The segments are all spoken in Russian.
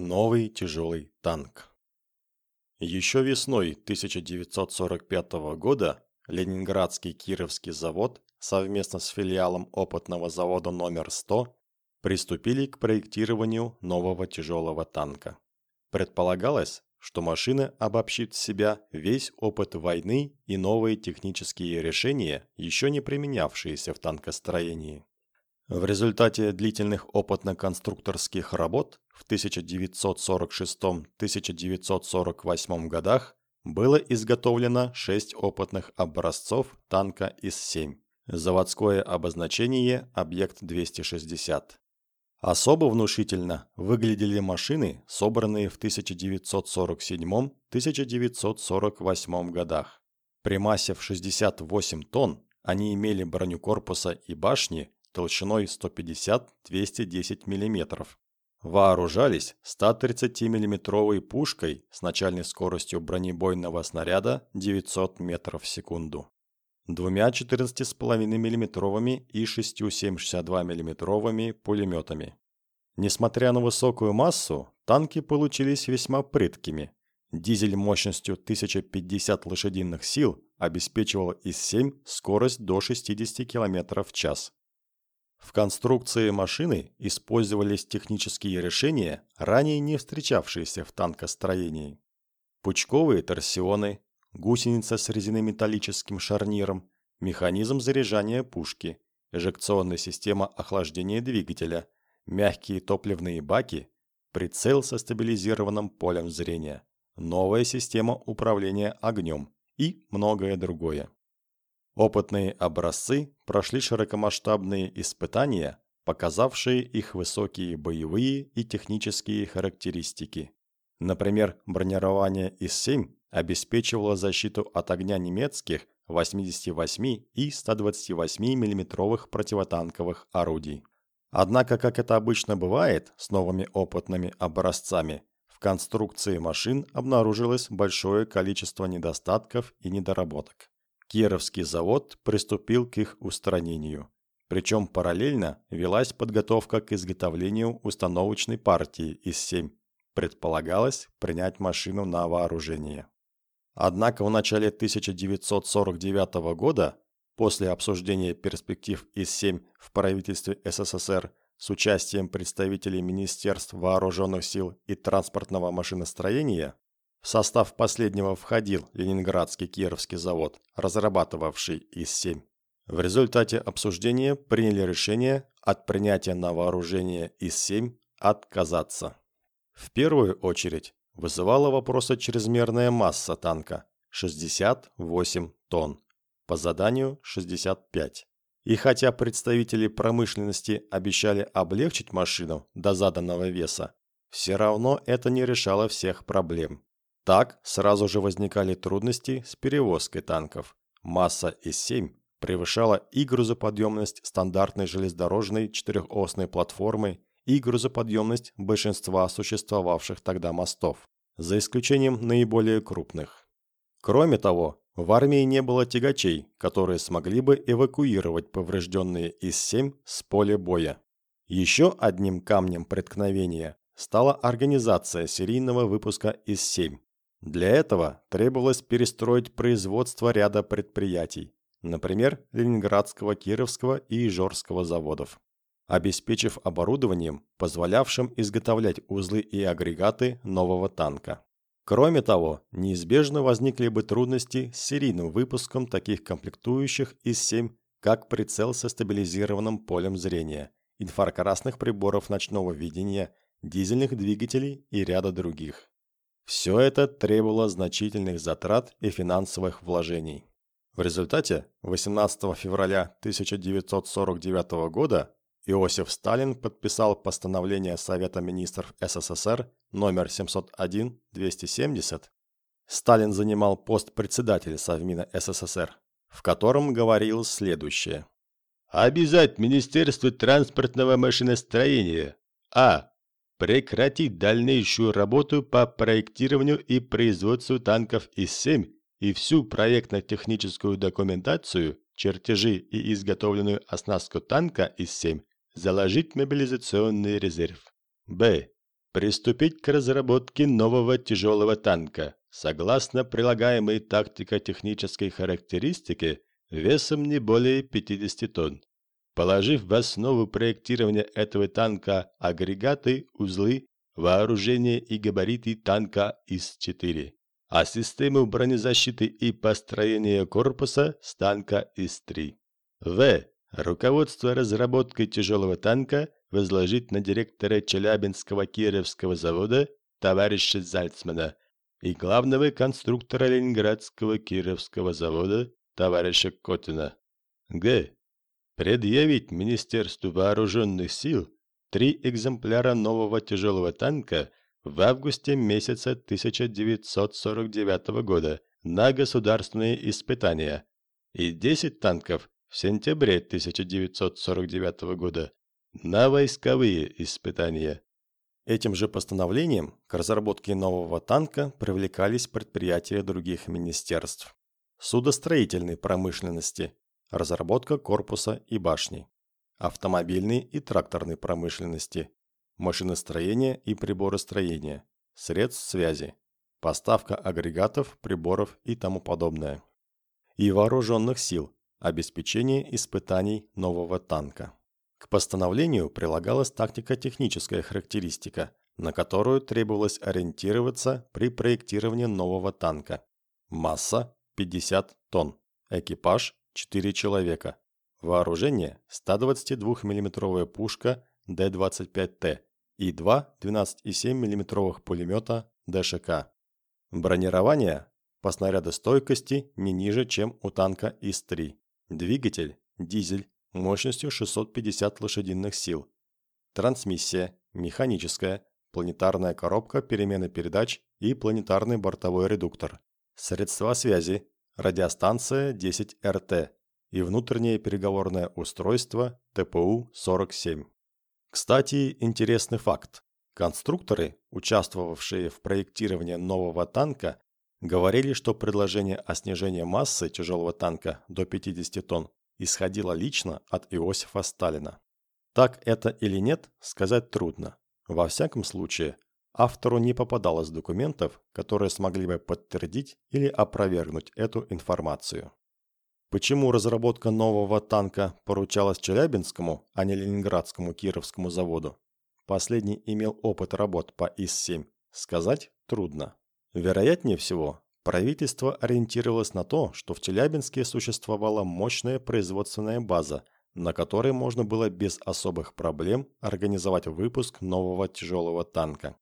Новый тяжелый танк. Еще весной 1945 года Ленинградский Кировский завод совместно с филиалом опытного завода номер 100 приступили к проектированию нового тяжелого танка. Предполагалось, что машина обобщит в себя весь опыт войны и новые технические решения, еще не применявшиеся в танкостроении. В результате длительных опытно-конструкторских работ в 1946-1948 годах было изготовлено 6 опытных образцов танка ИС-7. Заводское обозначение «Объект 260». Особо внушительно выглядели машины, собранные в 1947-1948 годах. При массе в 68 тонн они имели броню корпуса и башни толщиной 150-210 мм. Вооружались 130 миллиметровой пушкой с начальной скоростью бронебойного снаряда 900 метров в секунду, двумя 14,5 миллиметровыми и 6,762 миллиметровыми пулеметами. Несмотря на высокую массу, танки получились весьма прыткими. Дизель мощностью 1050 лошадиных сил обеспечивал ИС-7 скорость до 60 км в час. В конструкции машины использовались технические решения, ранее не встречавшиеся в танкостроении. Пучковые торсионы, гусеница с резинометаллическим шарниром, механизм заряжания пушки, эжекционная система охлаждения двигателя, мягкие топливные баки, прицел со стабилизированным полем зрения, новая система управления огнем и многое другое. Опытные образцы прошли широкомасштабные испытания, показавшие их высокие боевые и технические характеристики. Например, бронирование ИС-7 обеспечивало защиту от огня немецких 88 и 128 миллиметровых противотанковых орудий. Однако, как это обычно бывает с новыми опытными образцами, в конструкции машин обнаружилось большое количество недостатков и недоработок. Кировский завод приступил к их устранению. Причем параллельно велась подготовка к изготовлению установочной партии из 7. Предполагалось принять машину на вооружение. Однако в начале 1949 года, после обсуждения перспектив ИС-7 в правительстве СССР с участием представителей Министерств вооруженных сил и транспортного машиностроения, в состав последнего входил Ленинградский Кировский завод, разрабатывавший ИС-7. В результате обсуждения приняли решение от принятия на вооружение ИС-7 отказаться. В первую очередь вызывала вопросы чрезмерная масса танка – 68 тонн, по заданию 65. И хотя представители промышленности обещали облегчить машину до заданного веса, все равно это не решало всех проблем. Так сразу же возникали трудности с перевозкой танков. Масса ИС-7 превышала и грузоподъемность стандартной железнодорожной четырехосной платформы, и грузоподъемность большинства существовавших тогда мостов, за исключением наиболее крупных. Кроме того, в армии не было тягачей, которые смогли бы эвакуировать поврежденные ИС-7 с поля боя. Еще одним камнем преткновения стала организация серийного выпуска ИС-7. Для этого требовалось перестроить производство ряда предприятий, например, Ленинградского, Кировского и Ижорского заводов, обеспечив оборудованием, позволявшим изготовлять узлы и агрегаты нового танка. Кроме того, неизбежно возникли бы трудности с серийным выпуском таких комплектующих из 7, как прицел со стабилизированным полем зрения, инфракрасных приборов ночного видения, дизельных двигателей и ряда других. Все это требовало значительных затрат и финансовых вложений. В результате 18 февраля 1949 года Иосиф Сталин подписал постановление Совета министров СССР номер 701-270. Сталин занимал пост председателя Совмина СССР, в котором говорил следующее. «Обязать Министерство транспортного машиностроения а прекратить дальнейшую работу по проектированию и производству танков ИС-7 и всю проектно-техническую документацию, чертежи и изготовленную оснастку танка ИС-7 заложить мобилизационный резерв. Б. Приступить к разработке нового тяжелого танка, согласно прилагаемой тактико-технической характеристике весом не более 50 тонн. Положив в основу проектирования этого танка агрегаты, узлы, вооружение и габариты танка ИС-4, а систему бронезащиты и построения корпуса с танка ИС-3. В. Руководство разработкой тяжелого танка возложить на директора Челябинского Кировского завода товарища Зальцмана и главного конструктора Ленинградского Кировского завода товарища Котина. Г. Предъявить Министерству вооруженных сил три экземпляра нового тяжелого танка в августе месяца 1949 года на государственные испытания и 10 танков в сентябре 1949 года на войсковые испытания. Этим же постановлением к разработке нового танка привлекались предприятия других министерств. Судостроительной промышленности, разработка корпуса и башни, автомобильной и тракторной промышленности, машиностроения и приборостроения, средств связи, поставка агрегатов, приборов и тому подобное. И вооруженных сил, обеспечение испытаний нового танка. К постановлению прилагалась тактико-техническая характеристика, на которую требовалось ориентироваться при проектировании нового танка. Масса 50 тонн, экипаж 4 человека, вооружение 122 миллиметровая пушка Д-25Т и два 12,7 мм пулемета ДШК. Бронирование по снарядостойкости не ниже, чем у танка ИС-3. Двигатель – дизель мощностью 650 лошадиных сил. Трансмиссия – механическая, планетарная коробка перемены передач и планетарный бортовой редуктор. Средства связи – радиостанция 10 РТ и внутреннее переговорное устройство ТПУ-47. Кстати, интересный факт. Конструкторы, участвовавшие в проектировании нового танка, говорили, что предложение о снижении массы тяжелого танка до 50 тонн исходило лично от Иосифа Сталина. Так это или нет, сказать трудно. Во всяком случае, автору не попадалось документов, которые смогли бы подтвердить или опровергнуть эту информацию. Почему разработка нового танка поручалась Челябинскому, а не Ленинградскому Кировскому заводу? Последний имел опыт работ по ИС-7. Сказать трудно. Вероятнее всего, правительство ориентировалось на то, что в Челябинске существовала мощная производственная база, на которой можно было без особых проблем организовать выпуск нового тяжелого танка.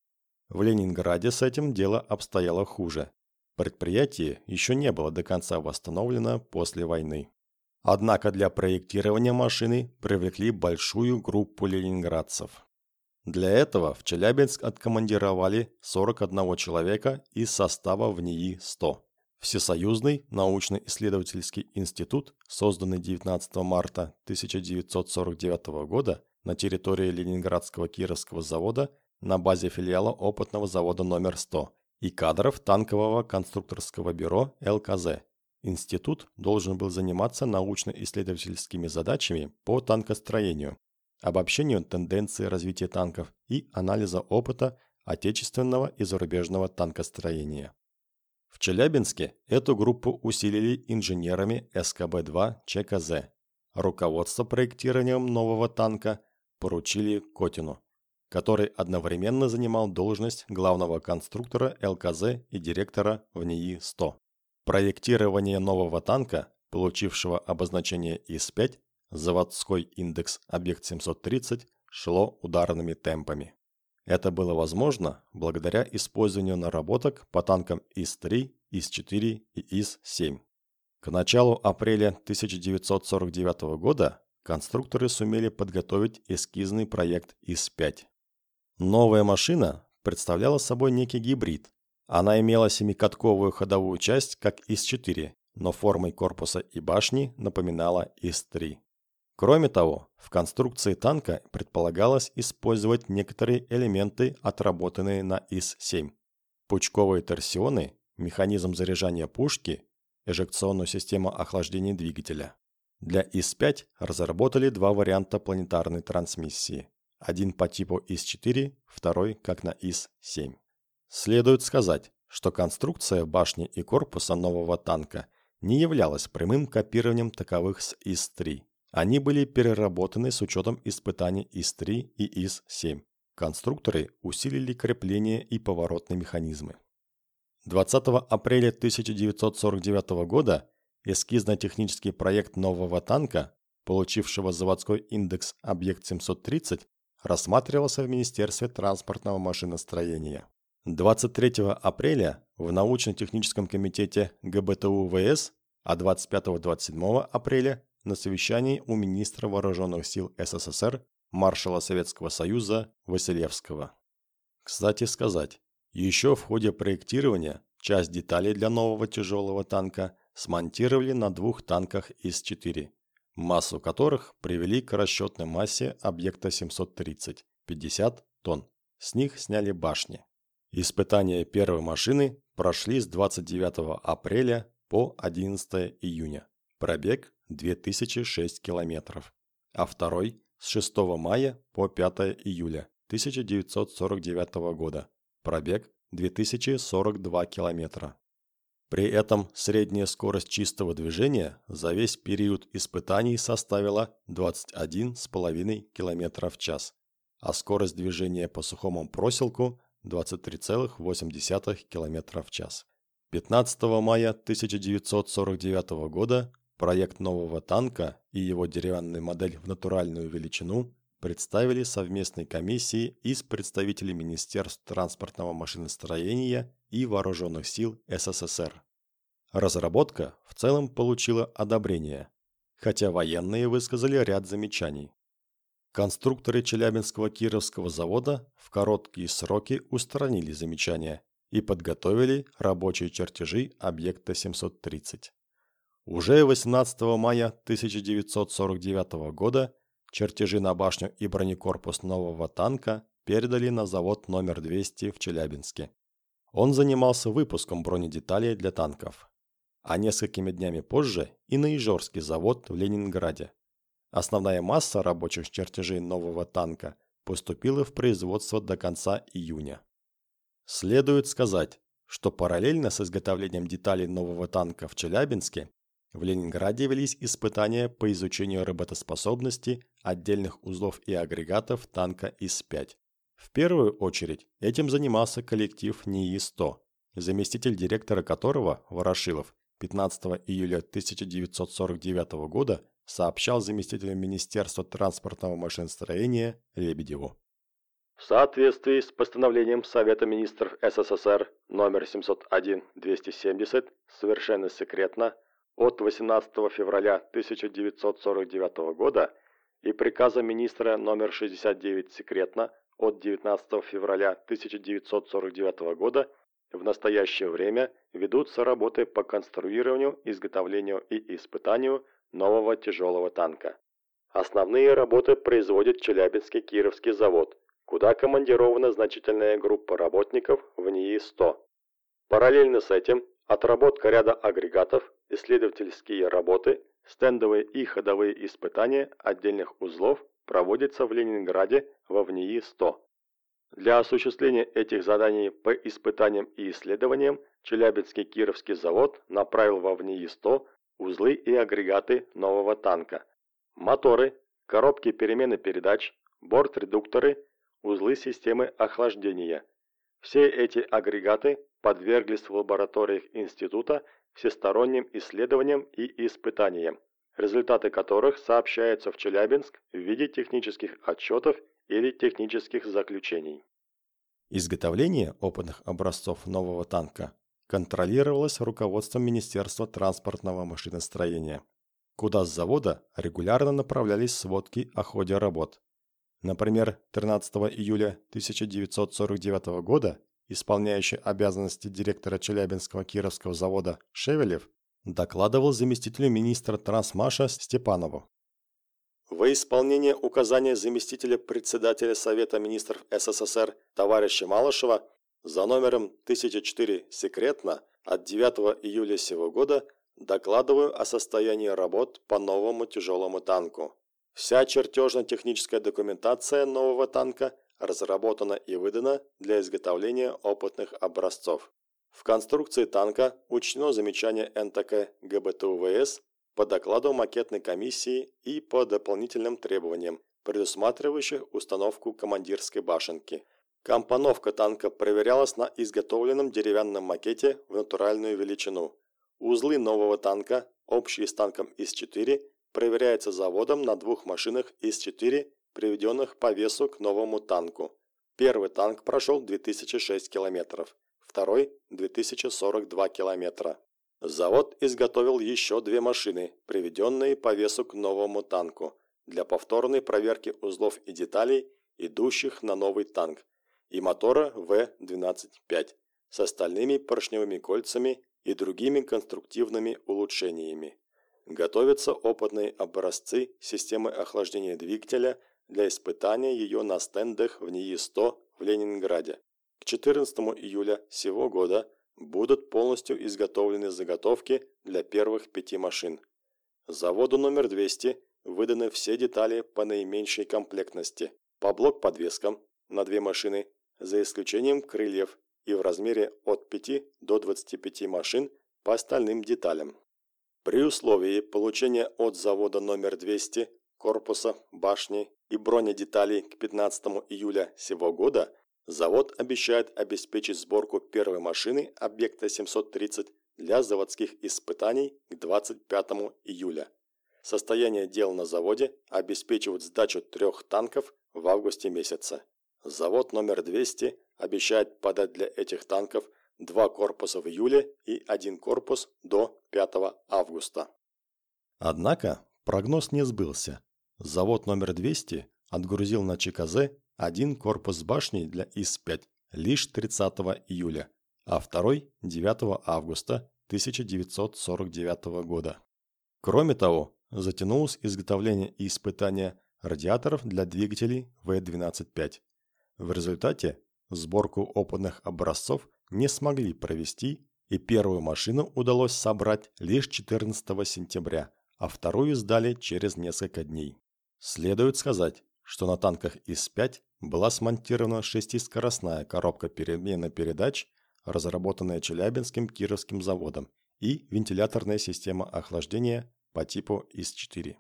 В Ленинграде с этим дело обстояло хуже. Предприятие еще не было до конца восстановлено после войны. Однако для проектирования машины привлекли большую группу ленинградцев. Для этого в Челябинск откомандировали 41 человека из состава в НИИ-100. Всесоюзный научно-исследовательский институт, созданный 19 марта 1949 года на территории Ленинградского Кировского завода на базе филиала опытного завода номер 100 и кадров танкового конструкторского бюро ЛКЗ. Институт должен был заниматься научно-исследовательскими задачами по танкостроению, обобщению тенденций развития танков и анализа опыта отечественного и зарубежного танкостроения. В Челябинске эту группу усилили инженерами СКБ-2 ЧКЗ. Руководство проектированием нового танка поручили Котину который одновременно занимал должность главного конструктора ЛКЗ и директора в НИИ-100. Проектирование нового танка, получившего обозначение ИС-5, заводской индекс объект 730, шло ударными темпами. Это было возможно благодаря использованию наработок по танкам ИС-3, ИС-4 и ИС-7. К началу апреля 1949 года конструкторы сумели подготовить эскизный проект ИС-5. Новая машина представляла собой некий гибрид. Она имела семикатковую ходовую часть, как ИС-4, но формой корпуса и башни напоминала ИС-3. Кроме того, в конструкции танка предполагалось использовать некоторые элементы, отработанные на ИС-7. Пучковые торсионы, механизм заряжания пушки, эжекционную систему охлаждения двигателя. Для ИС-5 разработали два варианта планетарной трансмиссии Один по типу ИС-4, второй как на ИС-7. Следует сказать, что конструкция башни и корпуса нового танка не являлась прямым копированием таковых с ИС-3. Они были переработаны с учетом испытаний ИС-3 и ИС-7. Конструкторы усилили крепление и поворотные механизмы. 20 апреля 1949 года эскизно-технический проект нового танка, получившего заводской индекс «Объект 730», рассматривался в Министерстве транспортного машиностроения. 23 апреля в научно-техническом комитете ГБТУ ВС, а 25-27 апреля на совещании у министра вооруженных сил СССР маршала Советского Союза Василевского. Кстати сказать, еще в ходе проектирования часть деталей для нового тяжелого танка смонтировали на двух танках ИС-4, массу которых привели к расчетной массе объекта 730 – 50 тонн. С них сняли башни. Испытания первой машины прошли с 29 апреля по 11 июня. Пробег 2006 километров. А второй с 6 мая по 5 июля 1949 года. Пробег 2042 километра. При этом средняя скорость чистого движения за весь период испытаний составила 21,5 км в час, а скорость движения по сухому проселку 23,8 км в час. 15 мая 1949 года проект нового танка и его деревянная модель в натуральную величину представили совместной комиссии из представителей Министерств транспортного машиностроения и Вооруженных сил СССР. Разработка в целом получила одобрение, хотя военные высказали ряд замечаний. Конструкторы Челябинского Кировского завода в короткие сроки устранили замечания и подготовили рабочие чертежи объекта 730. Уже 18 мая 1949 года чертежи на башню и бронекорпус нового танка передали на завод номер 200 в Челябинске. Он занимался выпуском бронедеталей для танков. А несколькими днями позже и на Ижорский завод в Ленинграде. Основная масса рабочих чертежей нового танка поступила в производство до конца июня. Следует сказать, что параллельно с изготовлением деталей нового танка в Челябинске в Ленинграде велись испытания по изучению работоспособности отдельных узлов и агрегатов танка ИС-5. В первую очередь этим занимался коллектив НИИ-100, заместитель директора которого, Ворошилов, 15 июля 1949 года сообщал заместителю Министерства транспортного машиностроения Лебедеву. В соответствии с постановлением Совета министров СССР номер 701-270 совершенно секретно от 18 февраля 1949 года и приказа министра номер 69 секретно от 19 февраля 1949 года в настоящее время ведутся работы по конструированию, изготовлению и испытанию нового тяжелого танка. Основные работы производит Челябинский Кировский завод, куда командирована значительная группа работников в НИИ-100. Параллельно с этим отработка ряда агрегатов, исследовательские работы, стендовые и ходовые испытания отдельных узлов проводятся в Ленинграде во ВНИИ-100. Для осуществления этих заданий по испытаниям и исследованиям Челябинский Кировский завод направил во ВНИИ-100 узлы и агрегаты нового танка, моторы, коробки перемены передач, борт-редукторы, узлы системы охлаждения. Все эти агрегаты подверглись в лабораториях института всесторонним исследованиям и испытаниям, результаты которых сообщаются в Челябинск в виде технических отчетов или технических заключений. Изготовление опытных образцов нового танка контролировалось руководством Министерства транспортного машиностроения, куда с завода регулярно направлялись сводки о ходе работ. Например, 13 июля 1949 года исполняющий обязанности директора Челябинского Кировского завода Шевелев докладывал заместителю министра Трансмаша Степанову. Во исполнение указания заместителя председателя Совета министров СССР товарища Малышева за номером 1004 секретно от 9 июля сего года докладываю о состоянии работ по новому тяжелому танку. Вся чертежно-техническая документация нового танка разработана и выдана для изготовления опытных образцов. В конструкции танка учтено замечание НТК ГБТУВС по докладу макетной комиссии и по дополнительным требованиям, предусматривающих установку командирской башенки. Компоновка танка проверялась на изготовленном деревянном макете в натуральную величину. Узлы нового танка, общие с танком ИС-4, проверяются заводом на двух машинах ИС-4, приведенных по весу к новому танку. Первый танк прошел 2006 километров, второй – 2042 километра. Завод изготовил еще две машины, приведенные по весу к новому танку, для повторной проверки узлов и деталей, идущих на новый танк, и мотора В-12-5 с остальными поршневыми кольцами и другими конструктивными улучшениями. Готовятся опытные образцы системы охлаждения двигателя для испытания ее на стендах в НИИ-100 в Ленинграде. К 14 июля сего года будут полностью изготовлены заготовки для первых пяти машин. Заводу номер 200 выданы все детали по наименьшей комплектности, по блок-подвескам на две машины, за исключением крыльев и в размере от 5 до 25 машин по остальным деталям. При условии получения от завода номер 200 корпуса, башни и бронедеталей к 15 июля сего года Завод обещает обеспечить сборку первой машины объекта 730 для заводских испытаний к 25 июля. Состояние дел на заводе обеспечивает сдачу трех танков в августе месяце. Завод номер 200 обещает подать для этих танков два корпуса в июле и один корпус до 5 августа. Однако прогноз не сбылся. Завод номер 200 отгрузил на ЧКЗ один корпус башни для ИС-5 лишь 30 июля, а второй – 9 августа 1949 года. Кроме того, затянулось изготовление и испытание радиаторов для двигателей В-12-5. В результате сборку опытных образцов не смогли провести, и первую машину удалось собрать лишь 14 сентября, а вторую сдали через несколько дней. Следует сказать, что на танках ИС-5 была смонтирована шестискоростная коробка перемены передач, разработанная Челябинским Кировским заводом, и вентиляторная система охлаждения по типу ИС-4.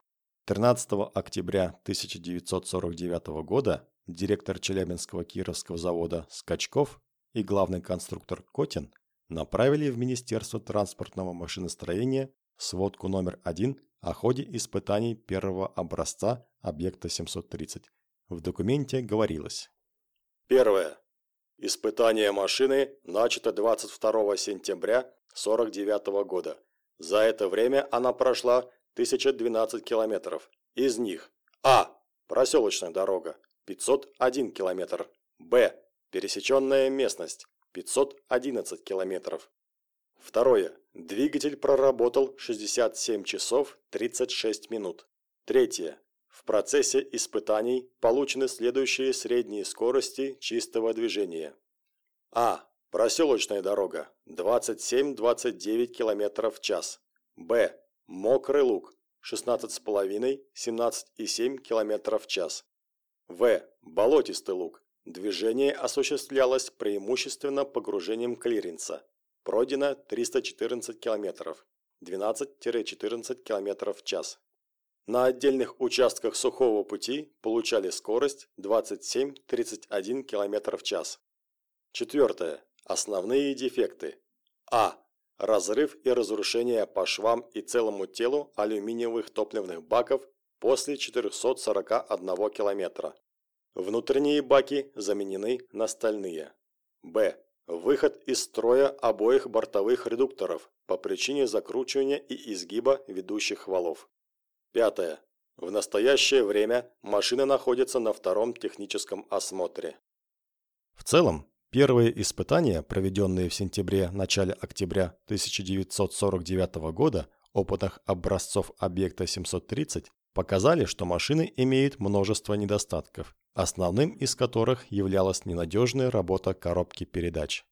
13 октября 1949 года директор Челябинского Кировского завода Скачков и главный конструктор Котин направили в Министерство транспортного машиностроения сводку номер 1 о ходе испытаний первого образца объекта 730. В документе говорилось. Первое. Испытание машины начато 22 сентября 1949 года. За это время она прошла 1012 километров. Из них А. Проселочная дорога 501 километр. Б. Пересеченная местность 511 километров. Второе. Двигатель проработал 67 часов 36 минут. Третье. В процессе испытаний получены следующие средние скорости чистого движения. А. Проселочная дорога 27-29 км в час. Б. Мокрый луг 16,5-17,7 км в час. В. Болотистый луг. Движение осуществлялось преимущественно погружением клиренса. Пройдено 314 км, 12-14 км в час. На отдельных участках сухого пути получали скорость 27-31 км в час. Четвертое. Основные дефекты. А. Разрыв и разрушение по швам и целому телу алюминиевых топливных баков после 441 км. Внутренние баки заменены на стальные. Б. Выход из строя обоих бортовых редукторов по причине закручивания и изгиба ведущих валов. Пятое. В настоящее время машина находится на втором техническом осмотре. В целом, первые испытания, проведенные в сентябре-начале октября 1949 года опытных образцов объекта 730, показали, что машины имеют множество недостатков, основным из которых являлась ненадежная работа коробки передач.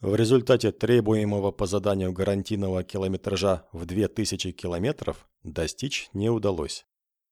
В результате требуемого по заданию гарантийного километража в 2000 километров достичь не удалось.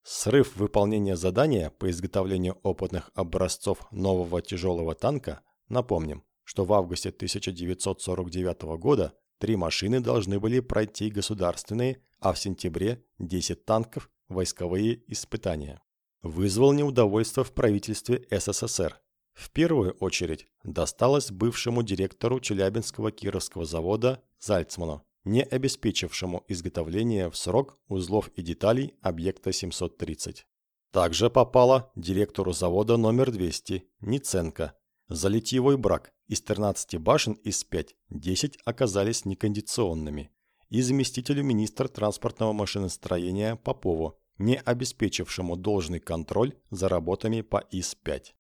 Срыв выполнения задания по изготовлению опытных образцов нового тяжелого танка, напомним, что в августе 1949 года три машины должны были пройти государственные, а в сентябре 10 танков войсковые испытания. Вызвал неудовольство в правительстве СССР. В первую очередь досталось бывшему директору Челябинского Кировского завода Зальцману, не обеспечившему изготовление в срок узлов и деталей объекта 730. Также попало директору завода номер 200 Ниценко. За литьевой брак из 13 башен из 5 10 оказались некондиционными. И заместителю министра транспортного машиностроения Попову, не обеспечившему должный контроль за работами по ИС-5.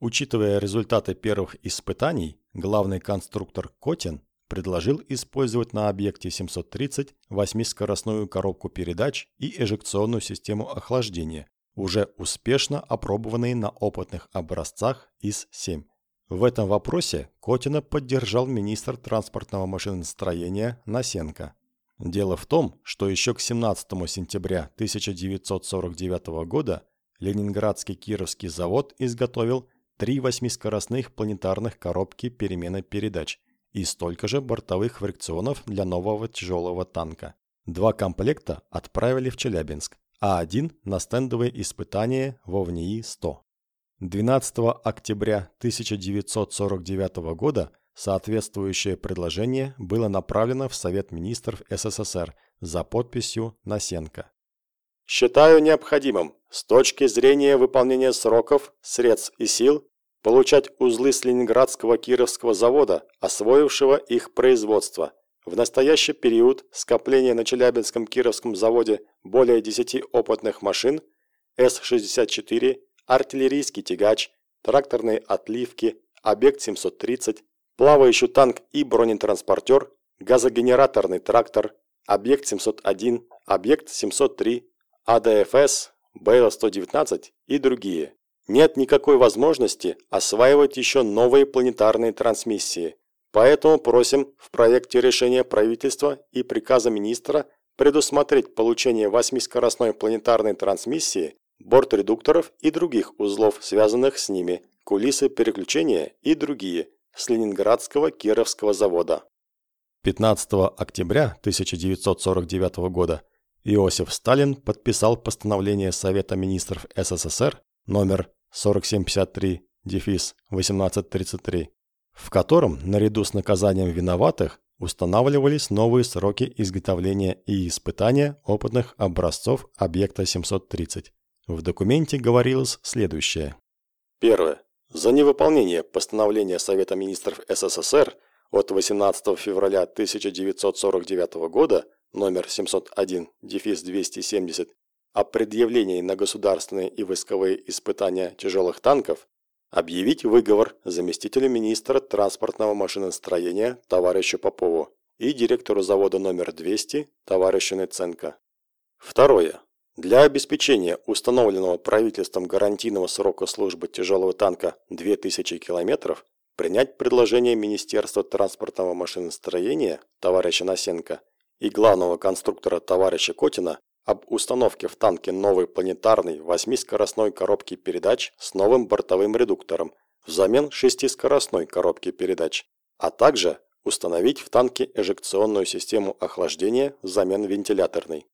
Учитывая результаты первых испытаний, главный конструктор Котин предложил использовать на объекте 730 восьмискоростную коробку передач и эжекционную систему охлаждения, уже успешно опробованные на опытных образцах ИС-7. В этом вопросе Котина поддержал министр транспортного машиностроения Насенко. Дело в том, что еще к 17 сентября 1949 года Ленинградский Кировский завод изготовил три восьмискоростных планетарных коробки перемены передач – и столько же бортовых фрикционов для нового тяжелого танка. Два комплекта отправили в Челябинск, а один на стендовые испытания во ВНИИ-100. 12 октября 1949 года соответствующее предложение было направлено в Совет министров СССР за подписью Насенко. Считаю необходимым с точки зрения выполнения сроков, средств и сил получать узлы с Ленинградского Кировского завода, освоившего их производство. В настоящий период скопление на Челябинском Кировском заводе более 10 опытных машин С-64, артиллерийский тягач, тракторные отливки, объект 730, плавающий танк и бронетранспортер, газогенераторный трактор, объект 701, объект 703, АДФС, БЛ-119 и другие нет никакой возможности осваивать еще новые планетарные трансмиссии. Поэтому просим в проекте решения правительства и приказа министра предусмотреть получение восьмискоростной планетарной трансмиссии, бортредукторов и других узлов, связанных с ними, кулисы переключения и другие, с Ленинградского Кировского завода. 15 октября 1949 года Иосиф Сталин подписал постановление Совета министров СССР номер 4753, дефис 1833, в котором, наряду с наказанием виноватых, устанавливались новые сроки изготовления и испытания опытных образцов объекта 730. В документе говорилось следующее. Первое. За невыполнение постановления Совета министров СССР от 18 февраля 1949 года номер 701, дефис 270, о предъявлении на государственные и войсковые испытания тяжелых танков объявить выговор заместителю министра транспортного машиностроения товарищу Попову и директору завода номер 200 товарищу Неценко. Второе. Для обеспечения установленного правительством гарантийного срока службы тяжелого танка 2000 км принять предложение Министерства транспортного машиностроения товарища Насенко и главного конструктора товарища Котина об установке в танке новой планетарной восьмискоростной коробки передач с новым бортовым редуктором взамен шестискоростной коробки передач, а также установить в танке эжекционную систему охлаждения взамен вентиляторной.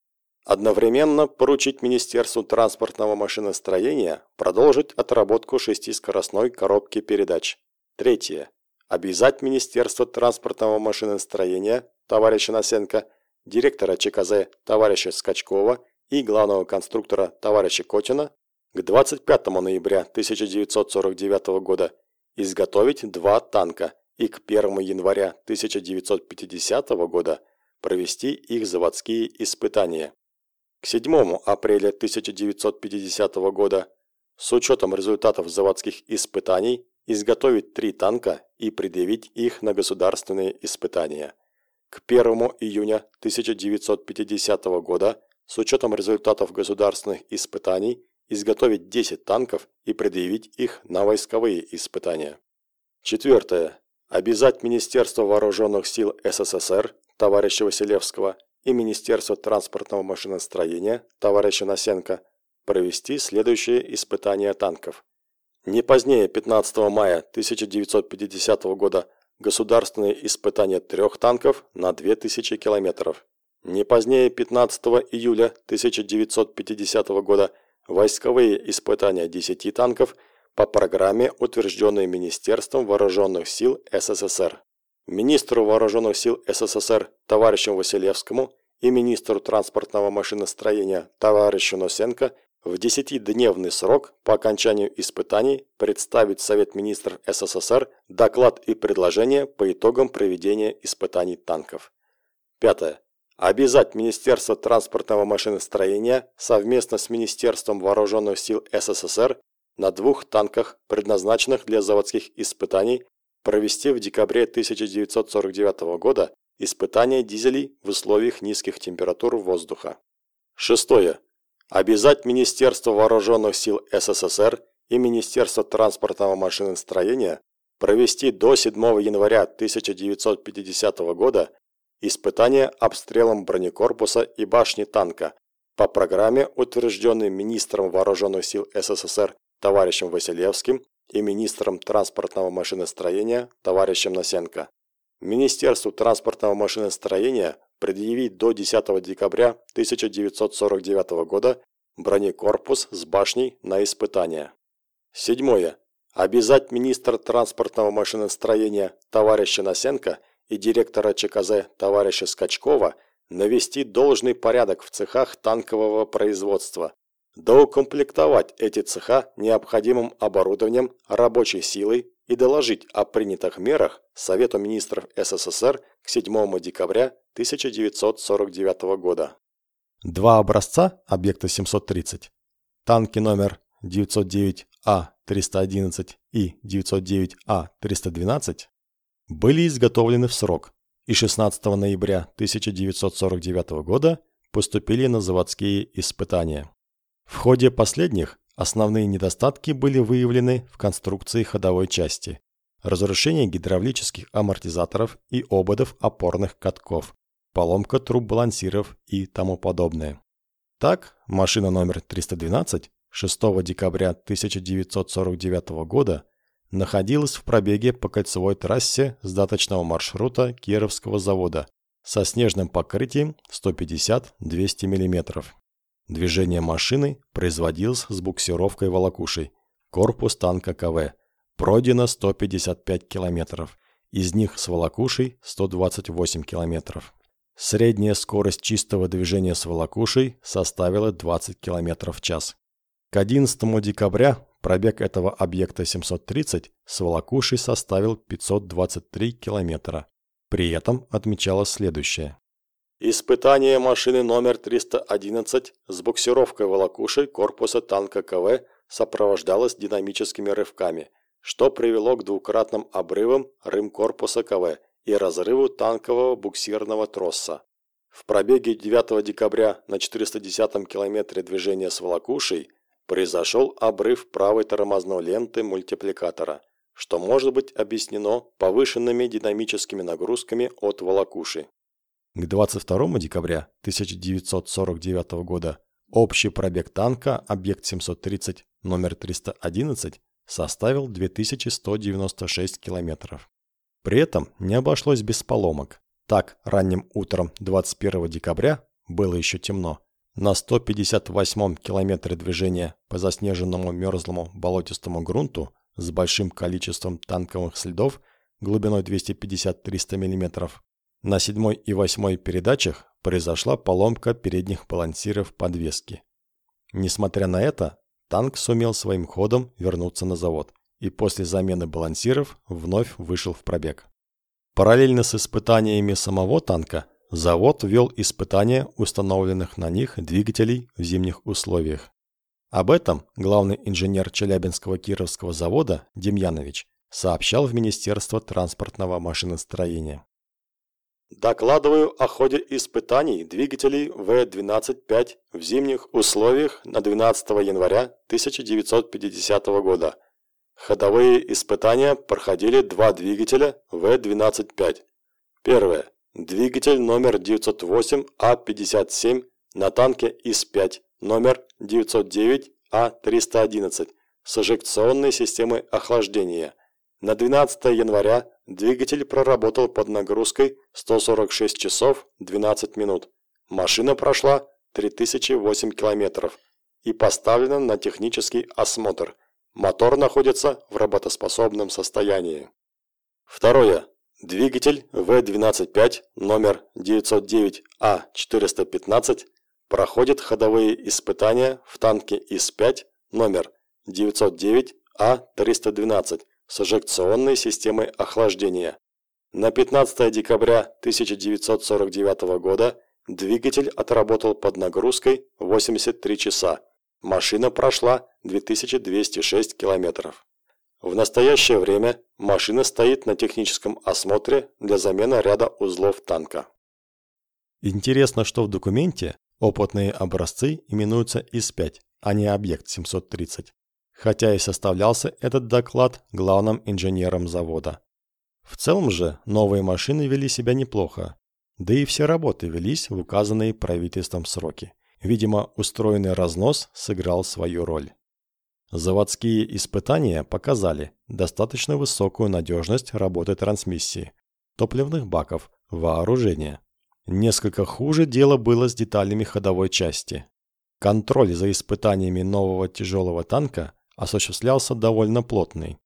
Одновременно поручить Министерству транспортного машиностроения продолжить отработку шестискоростной коробки передач. Третье. Обязать Министерство транспортного машиностроения товарища Насенко директора ЧКЗ товарища Скачкова и главного конструктора товарища Котина к 25 ноября 1949 года изготовить два танка и к 1 января 1950 года провести их заводские испытания. К 7 апреля 1950 года с учетом результатов заводских испытаний изготовить три танка и предъявить их на государственные испытания к 1 июня 1950 года с учетом результатов государственных испытаний изготовить 10 танков и предъявить их на войсковые испытания. Четвертое. Обязать Министерство вооруженных сил СССР товарища Василевского и Министерство транспортного машиностроения товарища Насенко провести следующие испытания танков. Не позднее 15 мая 1950 года государственные испытания трех танков на 2000 километров. Не позднее 15 июля 1950 года войсковые испытания 10 танков по программе, утвержденной Министерством Вооруженных сил СССР. Министру Вооруженных сил СССР товарищу Василевскому и министру транспортного машиностроения товарищу Носенко в 10-дневный срок по окончанию испытаний представить Совет министров СССР доклад и предложение по итогам проведения испытаний танков. Пятое. Обязать Министерство транспортного машиностроения совместно с Министерством вооруженных сил СССР на двух танках, предназначенных для заводских испытаний, провести в декабре 1949 года испытания дизелей в условиях низких температур воздуха. Шестое. Обязать Министерство вооруженных сил СССР и Министерство транспортного машиностроения провести до 7 января 1950 года испытания обстрелом бронекорпуса и башни танка по программе, утвержденной министром вооруженных сил СССР товарищем Василевским и министром транспортного машиностроения товарищем Носенко. Министерству транспортного машиностроения предъявить до 10 декабря 1949 года бронекорпус с башней на испытание. Седьмое. Обязать министра транспортного машиностроения товарища Носенко и директора ЧКЗ товарища Скачкова навести должный порядок в цехах танкового производства, доукомплектовать эти цеха необходимым оборудованием, рабочей силой и доложить о принятых мерах Совету министров СССР к 7 декабря 1949 года. Два образца объекта 730, танки номер 909А-311 и 909А-312 были изготовлены в срок и 16 ноября 1949 года поступили на заводские испытания. В ходе последних основные недостатки были выявлены в конструкции ходовой части, разрушение гидравлических амортизаторов и ободов опорных катков, поломка труб балансиров и тому подобное. Так, машина номер 312 6 декабря 1949 года находилась в пробеге по кольцевой трассе с даточного маршрута Кировского завода со снежным покрытием 150-200 мм. Движение машины производилось с буксировкой волокушей. Корпус танка КВ. Пройдено 155 километров. Из них с волокушей 128 километров. Средняя скорость чистого движения с волокушей составила 20 км в час. К 11 декабря пробег этого объекта 730 с волокушей составил 523 км. При этом отмечалось следующее. Испытание машины номер 311 с буксировкой волокушей корпуса танка КВ сопровождалось динамическими рывками, что привело к двукратным обрывам рым корпуса КВ и разрыву танкового буксирного троса. В пробеге 9 декабря на 410 километре движения с волокушей произошел обрыв правой тормозной ленты мультипликатора, что может быть объяснено повышенными динамическими нагрузками от волокуши. К 22 декабря 1949 года общий пробег танка объект 730 номер 311 составил 2196 километров. При этом не обошлось без поломок. Так, ранним утром 21 декабря было еще темно. На 158 километре движения по заснеженному мерзлому болотистому грунту с большим количеством танковых следов глубиной 250-300 мм на седьмой и восьмой передачах произошла поломка передних балансиров подвески. Несмотря на это, танк сумел своим ходом вернуться на завод и после замены балансиров вновь вышел в пробег. Параллельно с испытаниями самого танка, завод вел испытания установленных на них двигателей в зимних условиях. Об этом главный инженер Челябинского Кировского завода Демьянович сообщал в Министерство транспортного машиностроения. Докладываю о ходе испытаний двигателей В-12-5 в зимних условиях на 12 января 1950 года. Ходовые испытания проходили два двигателя В-12-5. Первое. Двигатель номер 908А57 на танке ИС-5 номер 909А311 с эжекционной системой охлаждения. На 12 января двигатель проработал под нагрузкой 146 часов 12 минут. Машина прошла 3008 километров и поставлена на технический осмотр. Мотор находится в работоспособном состоянии. Второе. Двигатель В-12.5 номер 909А415 проходит ходовые испытания в танке ИС-5 номер 909А312 с эжекционной системой охлаждения. На 15 декабря 1949 года двигатель отработал под нагрузкой 83 часа. Машина прошла 2206 километров. В настоящее время машина стоит на техническом осмотре для замены ряда узлов танка. Интересно, что в документе опытные образцы именуются ИС-5, а не объект 730, хотя и составлялся этот доклад главным инженером завода. В целом же новые машины вели себя неплохо, да и все работы велись в указанные правительством сроки. Видимо, устроенный разнос сыграл свою роль. Заводские испытания показали достаточно высокую надежность работы трансмиссии, топливных баков, вооружения. Несколько хуже дело было с деталями ходовой части. Контроль за испытаниями нового тяжелого танка осуществлялся довольно плотный.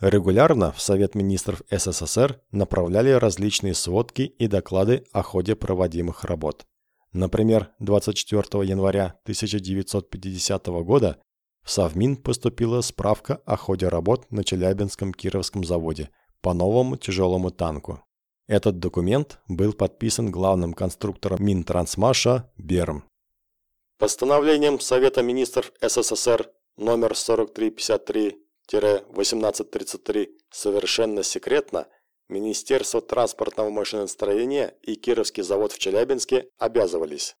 Регулярно в Совет министров СССР направляли различные сводки и доклады о ходе проводимых работ. Например, 24 января 1950 года в Совмин поступила справка о ходе работ на Челябинском Кировском заводе по новому тяжелому танку. Этот документ был подписан главным конструктором Минтрансмаша Берм. Постановлением Совета министров СССР номер 4353-1833 совершенно секретно Министерство транспортного машиностроения и Кировский завод в Челябинске обязывались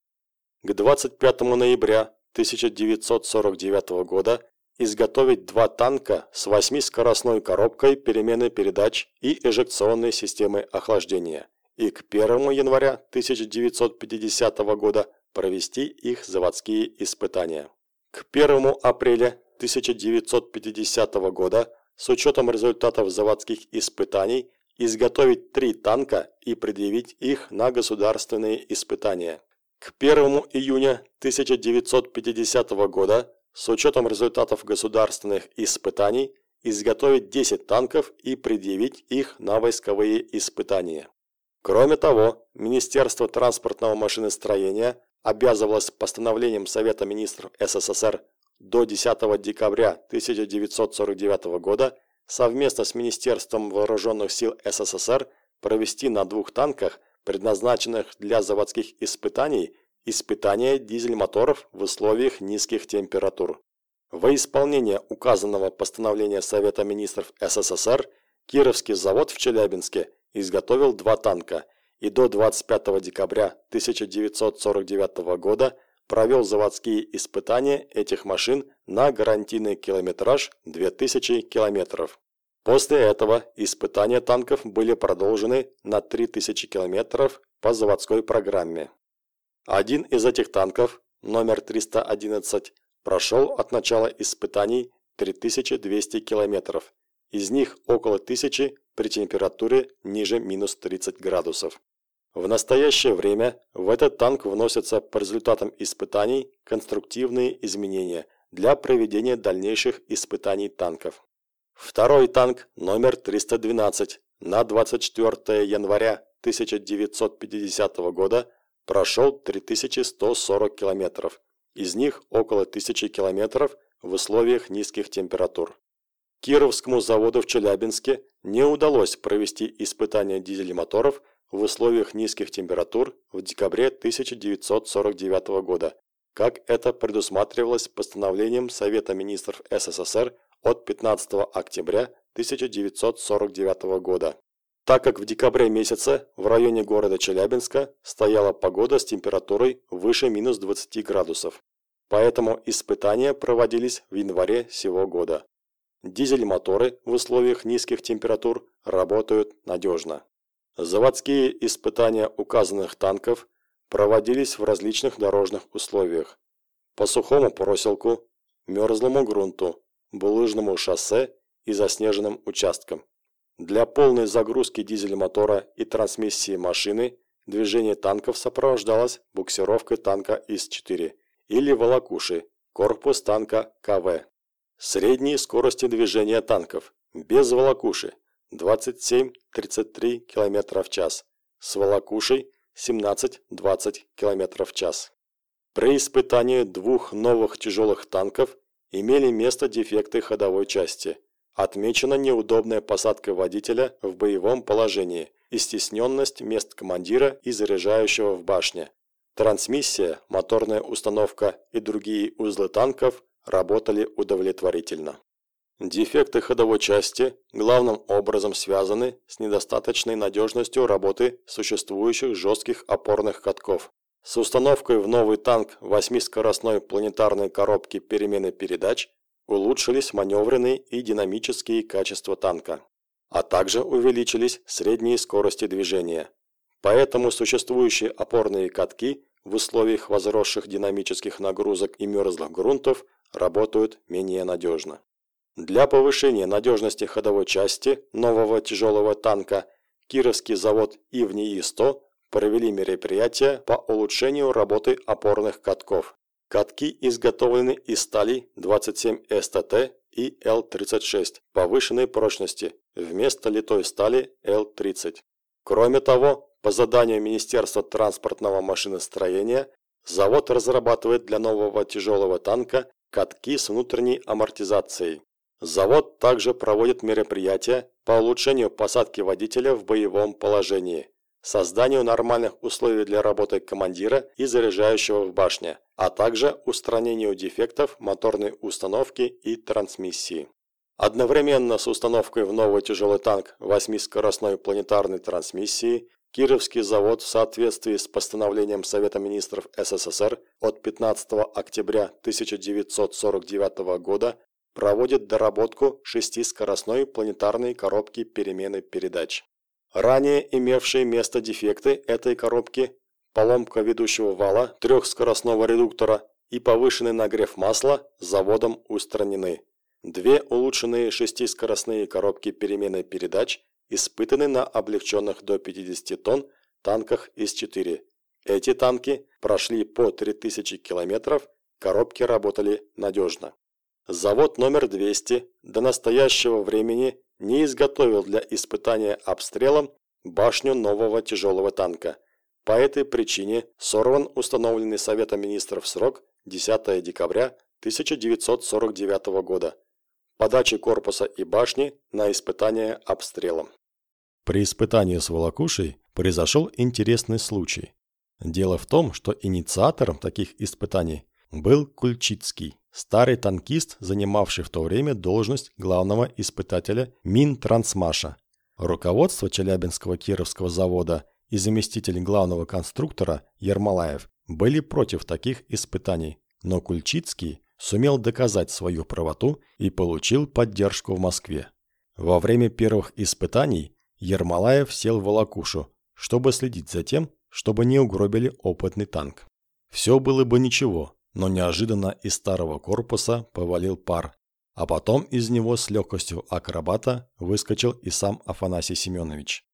к 25 ноября 1949 года изготовить два танка с 8-скоростной коробкой перемены передач и эжекционной системой охлаждения и к 1 января 1950 года провести их заводские испытания. К 1 апреля 1950 года с учетом результатов заводских испытаний изготовить три танка и предъявить их на государственные испытания. К 1 июня 1950 года с учетом результатов государственных испытаний изготовить 10 танков и предъявить их на войсковые испытания. Кроме того, Министерство транспортного машиностроения обязывалось постановлением Совета министров СССР до 10 декабря 1949 года совместно с Министерством вооруженных сил СССР провести на двух танках предназначенных для заводских испытаний, испытания дизель-моторов в условиях низких температур. Во исполнение указанного постановления Совета министров СССР Кировский завод в Челябинске изготовил два танка и до 25 декабря 1949 года провел заводские испытания этих машин на гарантийный километраж 2000 километров. После этого испытания танков были продолжены на 3000 километров по заводской программе. Один из этих танков, номер 311, прошел от начала испытаний 3200 километров, из них около 1000 при температуре ниже минус 30 градусов. В настоящее время в этот танк вносятся по результатам испытаний конструктивные изменения для проведения дальнейших испытаний танков. Второй танк номер 312 на 24 января 1950 года прошел 3140 километров, из них около 1000 километров в условиях низких температур. Кировскому заводу в Челябинске не удалось провести испытания дизель-моторов в условиях низких температур в декабре 1949 года, как это предусматривалось постановлением Совета министров СССР от 15 октября 1949 года. Так как в декабре месяце в районе города Челябинска стояла погода с температурой выше минус 20 градусов. Поэтому испытания проводились в январе сего года. Дизель-моторы в условиях низких температур работают надежно. Заводские испытания указанных танков проводились в различных дорожных условиях. по сухому проселку, мерзлому грунту, булыжному шоссе и заснеженным участкам. Для полной загрузки дизель-мотора и трансмиссии машины движение танков сопровождалось буксировкой танка ИС-4 или волокуши, корпус танка КВ. Средние скорости движения танков без волокуши 27-33 км в час, с волокушей 17-20 км в час. При испытании двух новых тяжелых танков имели место дефекты ходовой части. Отмечена неудобная посадка водителя в боевом положении и стесненность мест командира и заряжающего в башне. Трансмиссия, моторная установка и другие узлы танков работали удовлетворительно. Дефекты ходовой части главным образом связаны с недостаточной надежностью работы существующих жестких опорных катков. С установкой в новый танк восьмискоростной планетарной коробки перемены передач улучшились маневренные и динамические качества танка, а также увеличились средние скорости движения. Поэтому существующие опорные катки в условиях возросших динамических нагрузок и мерзлых грунтов работают менее надежно. Для повышения надежности ходовой части нового тяжелого танка Кировский завод ИВНИИ-100 провели мероприятия по улучшению работы опорных катков. Катки изготовлены из стали 27 СТТ и Л-36 повышенной прочности вместо литой стали Л-30. Кроме того, по заданию Министерства транспортного машиностроения, завод разрабатывает для нового тяжелого танка катки с внутренней амортизацией. Завод также проводит мероприятия по улучшению посадки водителя в боевом положении, созданию нормальных условий для работы командира и заряжающего в башне, а также устранению дефектов моторной установки и трансмиссии. Одновременно с установкой в новый тяжелый танк восьмискоростной планетарной трансмиссии Кировский завод в соответствии с постановлением Совета министров СССР от 15 октября 1949 года проводит доработку шестискоростной планетарной коробки перемены передач. Ранее имевшие место дефекты этой коробки, поломка ведущего вала трехскоростного редуктора и повышенный нагрев масла заводом устранены. Две улучшенные шестискоростные коробки перемены передач испытаны на облегченных до 50 тонн танках ИС-4. Эти танки прошли по 3000 километров, коробки работали надежно. Завод номер 200 до настоящего времени не изготовил для испытания обстрелом башню нового тяжелого танка. По этой причине сорван установленный Советом министров срок 10 декабря 1949 года подачи корпуса и башни на испытание обстрелом. При испытании с волокушей произошел интересный случай. Дело в том, что инициатором таких испытаний был Кульчицкий, старый танкист, занимавший в то время должность главного испытателя Минтрансмаша. Руководство Челябинского Кировского завода и заместитель главного конструктора Ермолаев были против таких испытаний, но Кульчицкий сумел доказать свою правоту и получил поддержку в Москве. Во время первых испытаний Ермолаев сел в волокушу, чтобы следить за тем, чтобы не угробили опытный танк. Все было бы ничего, но неожиданно из старого корпуса повалил пар, а потом из него с легкостью акробата выскочил и сам Афанасий Семенович.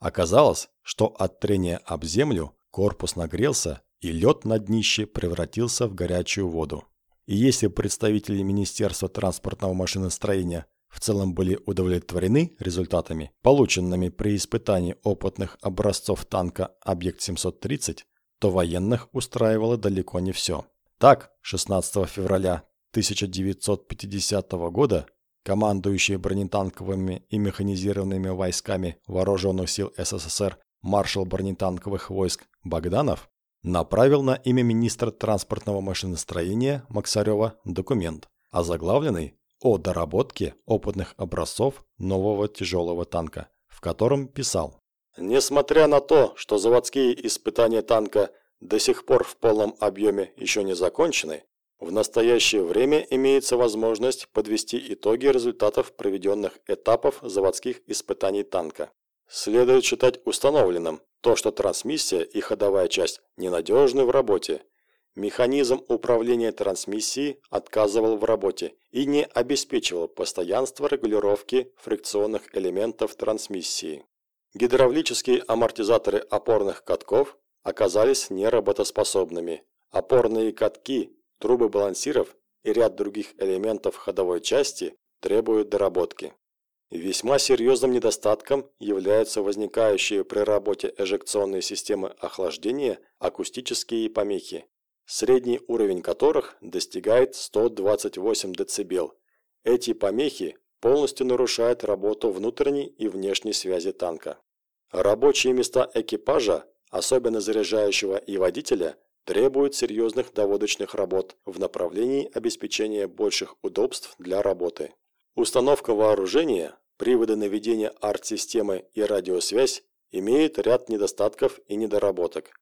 Оказалось, что от трения об землю корпус нагрелся и лед на днище превратился в горячую воду. И если представители Министерства транспортного машиностроения в целом были удовлетворены результатами, полученными при испытании опытных образцов танка «Объект-730», то военных устраивало далеко не все. Так, 16 февраля 1950 года командующий бронетанковыми и механизированными войсками вооруженных сил СССР маршал бронетанковых войск Богданов направил на имя министра транспортного машиностроения Максарева документ, озаглавленный о доработке опытных образцов нового тяжелого танка, в котором писал Несмотря на то, что заводские испытания танка до сих пор в полном объеме еще не закончены, в настоящее время имеется возможность подвести итоги результатов проведенных этапов заводских испытаний танка. Следует считать установленным то, что трансмиссия и ходовая часть ненадежны в работе. Механизм управления трансмиссией отказывал в работе и не обеспечивал постоянство регулировки фрикционных элементов трансмиссии. Гидравлические амортизаторы опорных катков оказались неработоспособными. Опорные катки, трубы балансиров и ряд других элементов ходовой части требуют доработки. Весьма серьезным недостатком являются возникающие при работе эжекционной системы охлаждения акустические помехи, средний уровень которых достигает 128 дБ. Эти помехи полностью нарушают работу внутренней и внешней связи танка. Рабочие места экипажа, особенно заряжающего и водителя, требуют серьезных доводочных работ в направлении обеспечения больших удобств для работы. Установка вооружения, приводы наведения арт-системы и радиосвязь имеют ряд недостатков и недоработок.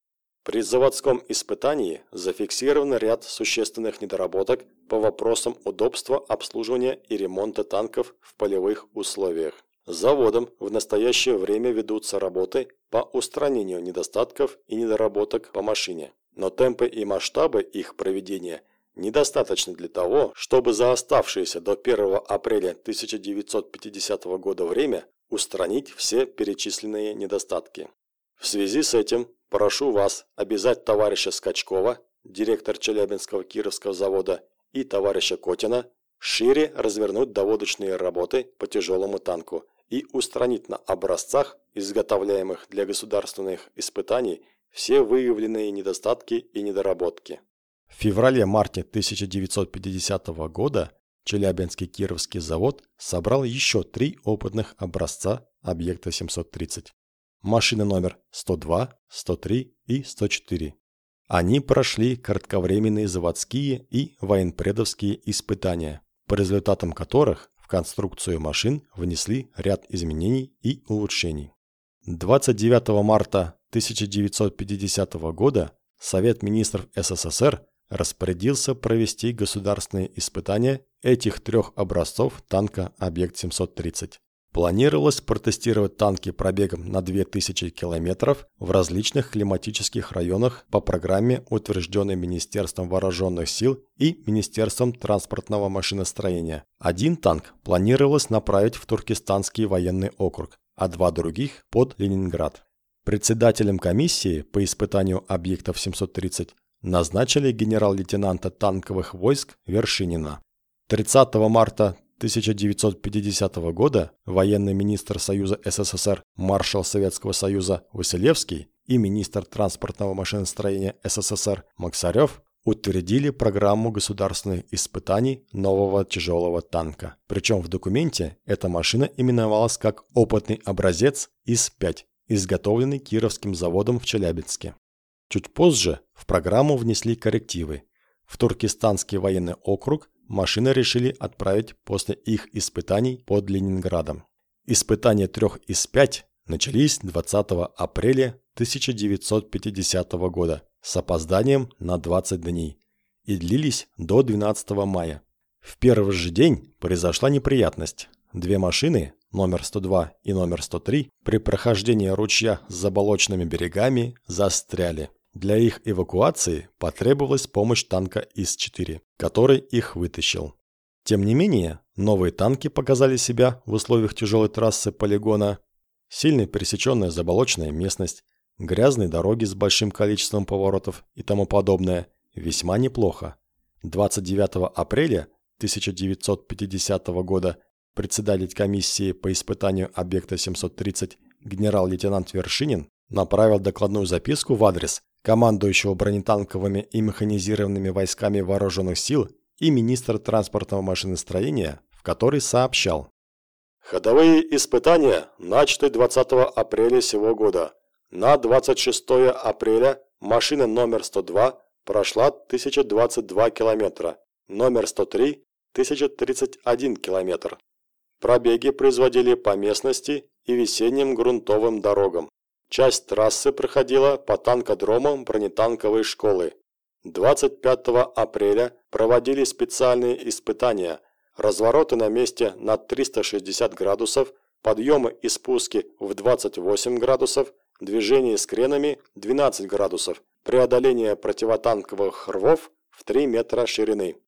При заводском испытании зафиксирован ряд существенных недоработок по вопросам удобства обслуживания и ремонта танков в полевых условиях. Заводом в настоящее время ведутся работы по устранению недостатков и недоработок по машине, но темпы и масштабы их проведения – недостаточно для того, чтобы за оставшееся до 1 апреля 1950 года время устранить все перечисленные недостатки. В связи с этим прошу вас обязать товарища Скачкова, директор Челябинского Кировского завода, и товарища Котина шире развернуть доводочные работы по тяжелому танку и устранить на образцах, изготовляемых для государственных испытаний, все выявленные недостатки и недоработки. В феврале-марте 1950 года Челябинский Кировский завод собрал еще три опытных образца объекта 730. Машины номер 102, 103 и 104. Они прошли кратковременные заводские и военпредовские испытания, по результатам которых в конструкцию машин внесли ряд изменений и улучшений. 29 марта 1950 года Совет министров СССР распорядился провести государственные испытания этих трех образцов танка «Объект-730». Планировалось протестировать танки пробегом на 2000 км в различных климатических районах по программе, утвержденной Министерством вооруженных сил и Министерством транспортного машиностроения. Один танк планировалось направить в Туркестанский военный округ, а два других – под Ленинград. Председателем комиссии по испытанию объектов 730 назначили генерал-лейтенанта танковых войск Вершинина. 30 марта 1950 года военный министр Союза СССР, маршал Советского Союза Василевский и министр транспортного машиностроения СССР Максарев утвердили программу государственных испытаний нового тяжелого танка. Причем в документе эта машина именовалась как опытный образец ИС-5, изготовленный Кировским заводом в Челябинске. Чуть позже в программу внесли коррективы. В Туркестанский военный округ машины решили отправить после их испытаний под Ленинградом. Испытания трех из пять начались 20 апреля 1950 года с опозданием на 20 дней и длились до 12 мая. В первый же день произошла неприятность. Две машины, номер 102 и номер 103, при прохождении ручья с заболоченными берегами застряли. Для их эвакуации потребовалась помощь танка ИС-4, который их вытащил. Тем не менее, новые танки показали себя в условиях тяжелой трассы полигона, сильно пересеченная заболоченная местность, грязные дороги с большим количеством поворотов и тому подобное весьма неплохо. 29 апреля 1950 года председатель комиссии по испытанию объекта 730 генерал-лейтенант Вершинин направил докладную записку в адрес командующего бронетанковыми и механизированными войсками вооруженных сил и министра транспортного машиностроения, в которой сообщал. Ходовые испытания начаты 20 апреля сего года. На 26 апреля машина номер 102 прошла 1022 километра, номер 103 – 1031 километр. Пробеги производили по местности и весенним грунтовым дорогам. Часть трассы проходила по танкодромам бронетанковой школы. 25 апреля проводили специальные испытания, развороты на месте на 360 градусов, подъемы и спуски в 28 градусов, движение с кренами 12 градусов, преодоление противотанковых рвов в 3 метра ширины.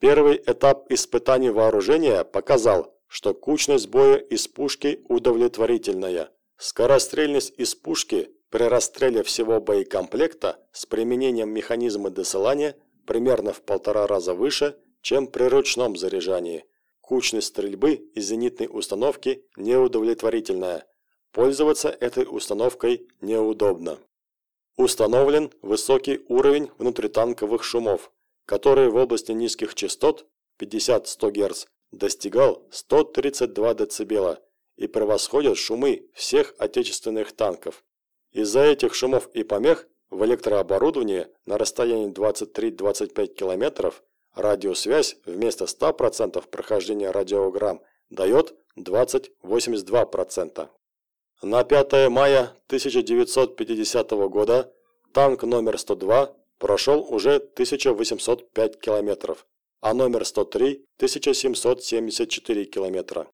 Первый этап испытаний вооружения показал, что кучность боя из пушки удовлетворительная. Скорострельность из пушки при расстреле всего боекомплекта с применением механизма досылания примерно в полтора раза выше, чем при ручном заряжании. Кучность стрельбы из зенитной установки неудовлетворительная. Пользоваться этой установкой неудобно. Установлен высокий уровень внутританковых шумов, который в области низких частот 50-100 Гц достигал 132 дБ и превосходит шумы всех отечественных танков. Из-за этих шумов и помех в электрооборудовании на расстоянии 23-25 км радиосвязь вместо 100% прохождения радиограмм дает 20-82%. На 5 мая 1950 года танк номер 102 прошел уже 1805 километров, а номер 103 – 1774 километра.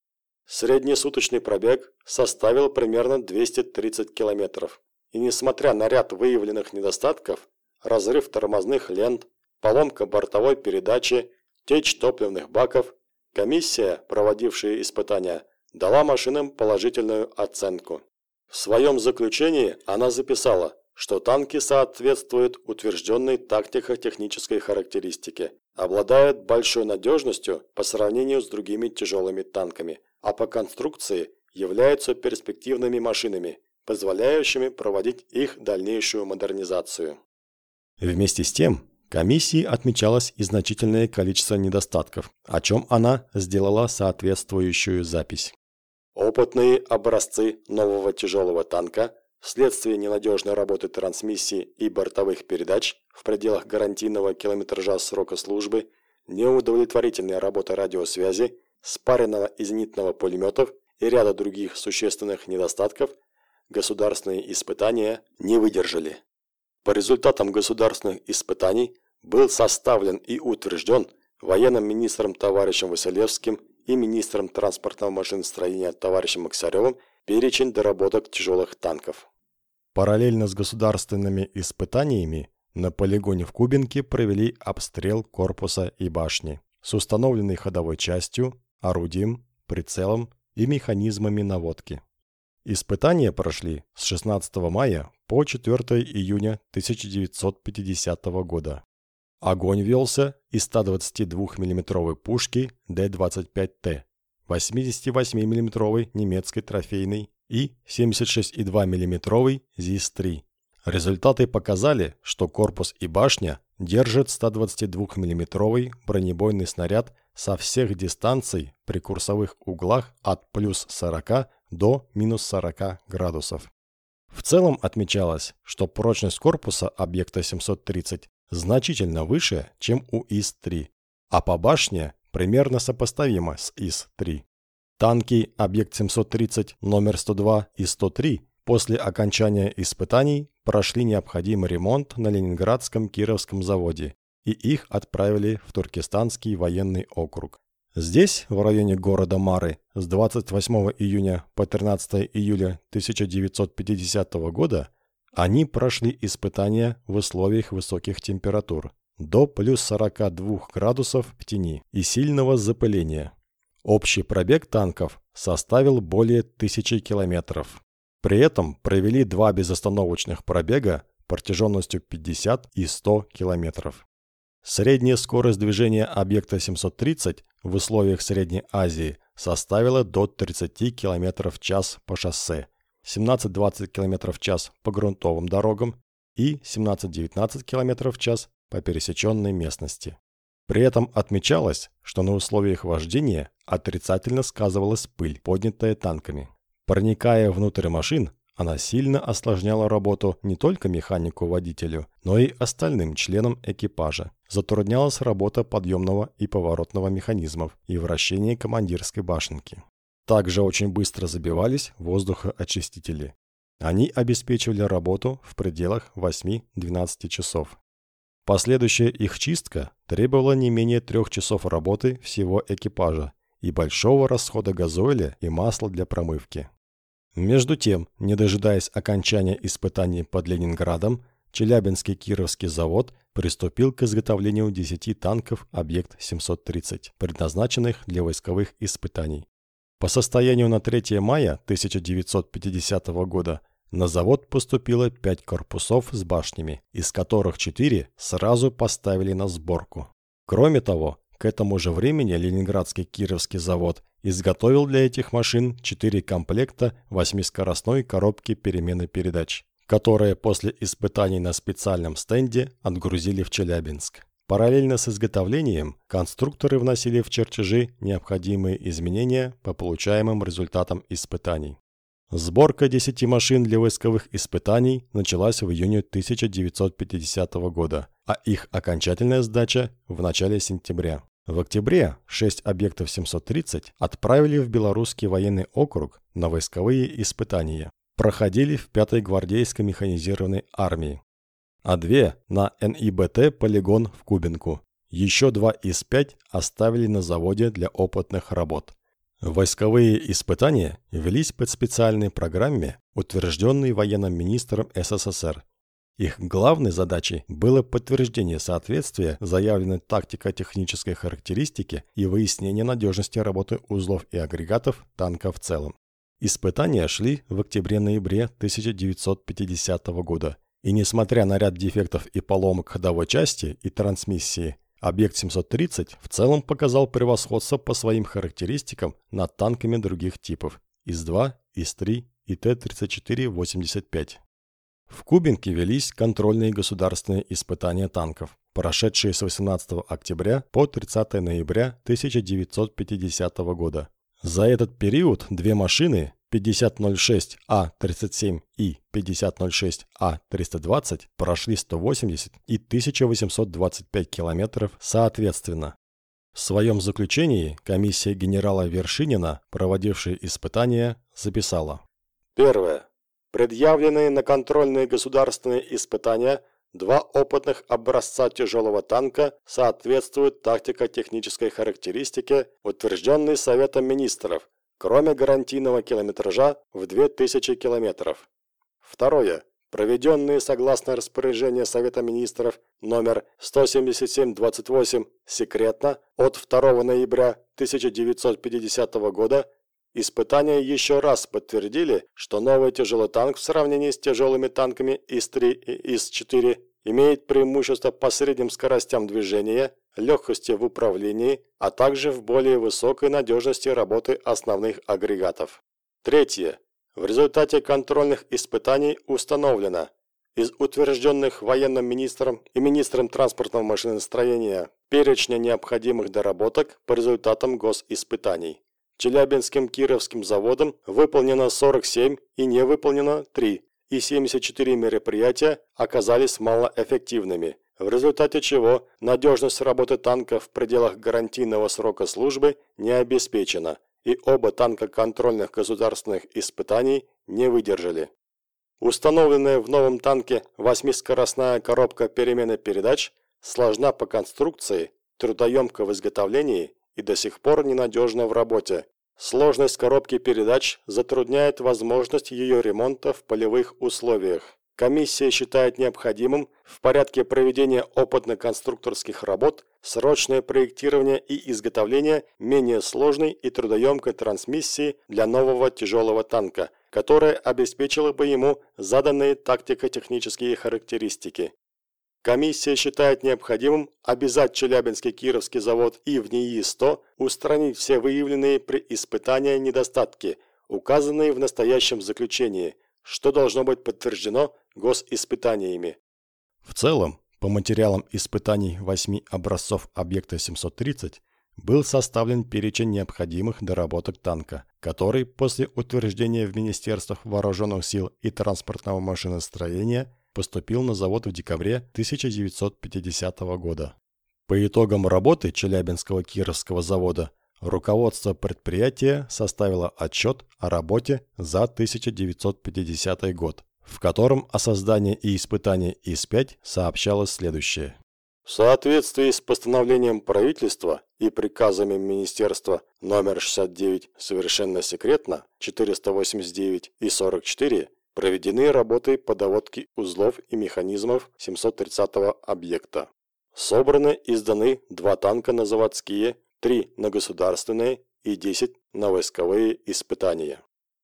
Среднесуточный пробег составил примерно 230 километров. И несмотря на ряд выявленных недостатков, разрыв тормозных лент, поломка бортовой передачи, течь топливных баков, комиссия, проводившая испытания, дала машинам положительную оценку. В своем заключении она записала, что танки соответствуют утвержденной тактико-технической характеристике, обладают большой надежностью по сравнению с другими тяжелыми танками, а по конструкции являются перспективными машинами, позволяющими проводить их дальнейшую модернизацию. Вместе с тем, комиссии отмечалось и значительное количество недостатков, о чем она сделала соответствующую запись. Опытные образцы нового тяжелого танка вследствие ненадежной работы трансмиссии и бортовых передач в пределах гарантийного километража срока службы, неудовлетворительная работа радиосвязи, спаренного и зенитного пулеметов и ряда других существенных недостатков государственные испытания не выдержали. По результатам государственных испытаний был составлен и утвержден военным министром товарищем Василевским и министром транспортного машиностроения товарищем Максаревым перечень доработок тяжелых танков. Параллельно с государственными испытаниями на полигоне в Кубинке провели обстрел корпуса и башни с установленной ходовой частью, орудием, прицелом и механизмами наводки. Испытания прошли с 16 мая по 4 июня 1950 года. Огонь велся из 122 миллиметровой пушки Д-25Т, 88 миллиметровой немецкой трофейной и 76,2 миллиметровой ЗИС-3. Результаты показали, что корпус и башня держат 122 миллиметровый бронебойный снаряд со всех дистанций при курсовых углах от плюс 40 до минус 40 градусов. В целом отмечалось, что прочность корпуса объекта 730 значительно выше, чем у ИС-3, а по башне примерно сопоставима с ИС-3. Танки Объект-730 номер 102 и 103 после окончания испытаний прошли необходимый ремонт на Ленинградском Кировском заводе и их отправили в Туркестанский военный округ. Здесь, в районе города Мары, с 28 июня по 13 июля 1950 года они прошли испытания в условиях высоких температур до плюс 42 градусов в тени и сильного запыления. Общий пробег танков составил более тысячи километров. При этом провели два безостановочных пробега протяженностью 50 и 100 километров. Средняя скорость движения объекта 730 в условиях Средней Азии составила до 30 км в час по шоссе, 17-20 км в час по грунтовым дорогам и 17-19 км в час по пересеченной местности. При этом отмечалось, что на условиях вождения отрицательно сказывалась пыль, поднятая танками. Проникая внутрь машин, она сильно осложняла работу не только механику-водителю, но и остальным членам экипажа. Затруднялась работа подъемного и поворотного механизмов и вращение командирской башенки. Также очень быстро забивались воздухоочистители. Они обеспечивали работу в пределах 8-12 часов. Последующая их чистка требовала не менее трех часов работы всего экипажа и большого расхода газоиля и масла для промывки. Между тем, не дожидаясь окончания испытаний под Ленинградом, Челябинский Кировский завод приступил к изготовлению 10 танков «Объект-730», предназначенных для войсковых испытаний. По состоянию на 3 мая 1950 года на завод поступило 5 корпусов с башнями, из которых 4 сразу поставили на сборку. Кроме того, к этому же времени Ленинградский Кировский завод изготовил для этих машин 4 комплекта восьмискоростной коробки перемены передач, которые после испытаний на специальном стенде отгрузили в Челябинск. Параллельно с изготовлением конструкторы вносили в чертежи необходимые изменения по получаемым результатам испытаний. Сборка 10 машин для войсковых испытаний началась в июне 1950 года, а их окончательная сдача в начале сентября. В октябре 6 объектов 730 отправили в Белорусский военный округ на войсковые испытания. Проходили в 5-й гвардейской механизированной армии. А две на НИБТ полигон в Кубинку. Еще два из 5 оставили на заводе для опытных работ. Войсковые испытания велись по специальной программе, утвержденной военным министром СССР. Их главной задачей было подтверждение соответствия заявленной тактико-технической характеристики и выяснение надежности работы узлов и агрегатов танка в целом. Испытания шли в октябре-ноябре 1950 года, и несмотря на ряд дефектов и поломок ходовой части и трансмиссии, Объект 730 в целом показал превосходство по своим характеристикам над танками других типов ИС-2, ИС-3 и Т-34-85. В Кубинке велись контрольные государственные испытания танков, прошедшие с 18 октября по 30 ноября 1950 года. За этот период две машины 5006А37 и 5006А320 прошли 180 и 1825 километров соответственно. В своем заключении комиссия генерала Вершинина, проводившая испытания, записала. Первое. Предъявленные на контрольные государственные испытания два опытных образца тяжелого танка соответствуют тактико-технической характеристике, утвержденной Советом Министров кроме гарантийного километража в 2000 километров. Второе. Проведенные согласно распоряжению Совета Министров номер 177-28 секретно от 2 ноября 1950 года Испытания еще раз подтвердили, что новый тяжелый танк в сравнении с тяжелыми танками ИС-3 и ИС-4 имеет преимущество по средним скоростям движения, легкости в управлении, а также в более высокой надежности работы основных агрегатов. Третье. В результате контрольных испытаний установлено, из утвержденных военным министром и министром транспортного машиностроения перечня необходимых доработок по результатам госиспытаний. Челябинским Кировским заводом выполнено 47 и не выполнено 3, и 74 мероприятия оказались малоэффективными, в результате чего надежность работы танка в пределах гарантийного срока службы не обеспечена, и оба танка контрольных государственных испытаний не выдержали. Установленная в новом танке восьмискоростная коробка перемены передач сложна по конструкции, трудоемка в изготовлении и до сих пор ненадежна в работе, Сложность коробки передач затрудняет возможность ее ремонта в полевых условиях. Комиссия считает необходимым в порядке проведения опытно-конструкторских работ срочное проектирование и изготовление менее сложной и трудоемкой трансмиссии для нового тяжелого танка, которая обеспечила бы ему заданные тактико-технические характеристики. Комиссия считает необходимым обязать Челябинский Кировский завод и в НИИ-100 устранить все выявленные при испытании недостатки, указанные в настоящем заключении, что должно быть подтверждено госиспытаниями. В целом, по материалам испытаний восьми образцов объекта 730 был составлен перечень необходимых доработок танка, который после утверждения в Министерствах Вооруженных сил и транспортного машиностроения поступил на завод в декабре 1950 года. По итогам работы Челябинского Кировского завода руководство предприятия составило отчет о работе за 1950 год, в котором о создании и испытании ИС-5 сообщалось следующее. В соответствии с постановлением правительства и приказами Министерства номер 69 совершенно секретно 489 и 44 Проведены работы по доводке узлов и механизмов 730-го объекта. Собраны и сданы два танка на заводские, три на государственные и 10 на войсковые испытания.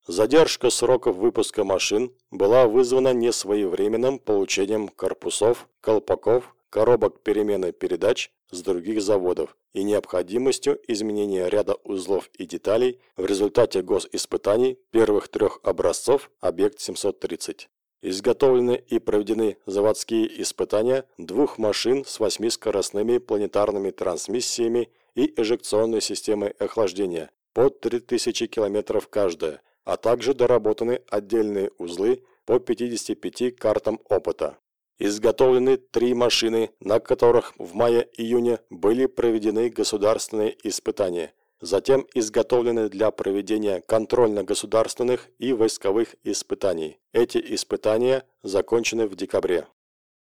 Задержка сроков выпуска машин была вызвана несвоевременным получением корпусов, колпаков, коробок перемены передач с других заводов и необходимостью изменения ряда узлов и деталей в результате госиспытаний первых трех образцов объект 730. Изготовлены и проведены заводские испытания двух машин с восьмискоростными планетарными трансмиссиями и эжекционной системой охлаждения под 3000 км каждая, а также доработаны отдельные узлы по 55 картам опыта. Изготовлены три машины, на которых в мае-июне были проведены государственные испытания. Затем изготовлены для проведения контрольно-государственных и войсковых испытаний. Эти испытания закончены в декабре.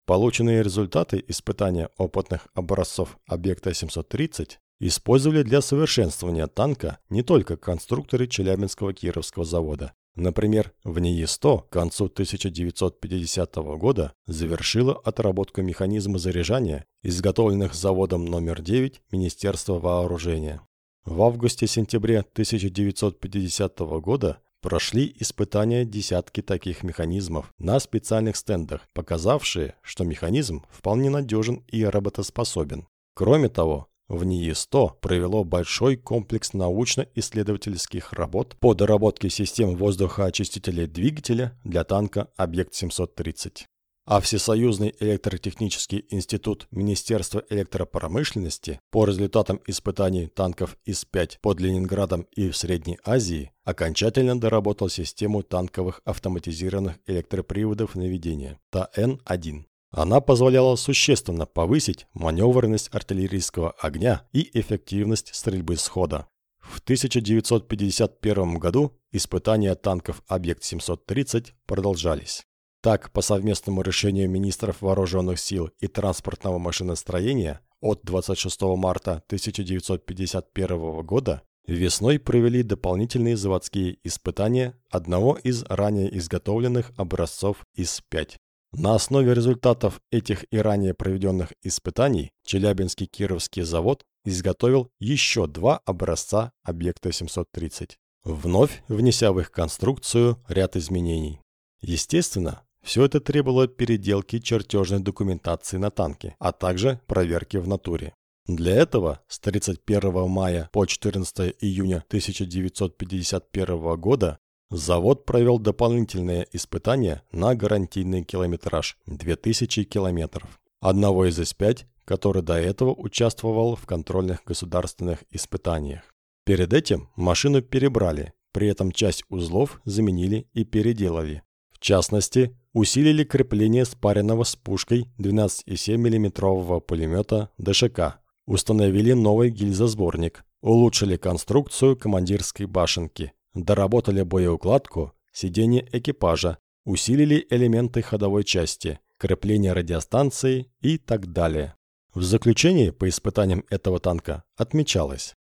Полученные результаты испытания опытных образцов объекта 730 использовали для совершенствования танка не только конструкторы Челябинского Кировского завода. Например, в НИИ-100 к концу 1950 года завершила отработку механизма заряжания, изготовленных заводом номер 9 Министерства вооружения. В августе-сентябре 1950 года прошли испытания десятки таких механизмов на специальных стендах, показавшие, что механизм вполне надежен и работоспособен. Кроме того, в НИИ-100 провело большой комплекс научно-исследовательских работ по доработке систем воздухоочистителей двигателя для танка «Объект-730». А Всесоюзный электротехнический институт Министерства электропромышленности по результатам испытаний танков ИС-5 под Ленинградом и в Средней Азии окончательно доработал систему танковых автоматизированных электроприводов наведения ТАН-1. Она позволяла существенно повысить маневренность артиллерийского огня и эффективность стрельбы схода. В 1951 году испытания танков «Объект-730» продолжались. Так, по совместному решению министров вооруженных сил и транспортного машиностроения от 26 марта 1951 года весной провели дополнительные заводские испытания одного из ранее изготовленных образцов ИС-5. На основе результатов этих и ранее проведенных испытаний Челябинский Кировский завод изготовил еще два образца объекта 730, вновь внеся в их конструкцию ряд изменений. Естественно, все это требовало переделки чертежной документации на танке, а также проверки в натуре. Для этого с 31 мая по 14 июня 1951 года Завод провел дополнительные испытания на гарантийный километраж – 2000 километров. Одного из С-5, который до этого участвовал в контрольных государственных испытаниях. Перед этим машину перебрали, при этом часть узлов заменили и переделали. В частности, усилили крепление спаренного с пушкой 12,7 мм пулемета ДШК, установили новый гильзосборник, улучшили конструкцию командирской башенки, Доработали боеукладку, сиденье экипажа, усилили элементы ходовой части, крепление радиостанции и так далее. В заключении по испытаниям этого танка отмечалось.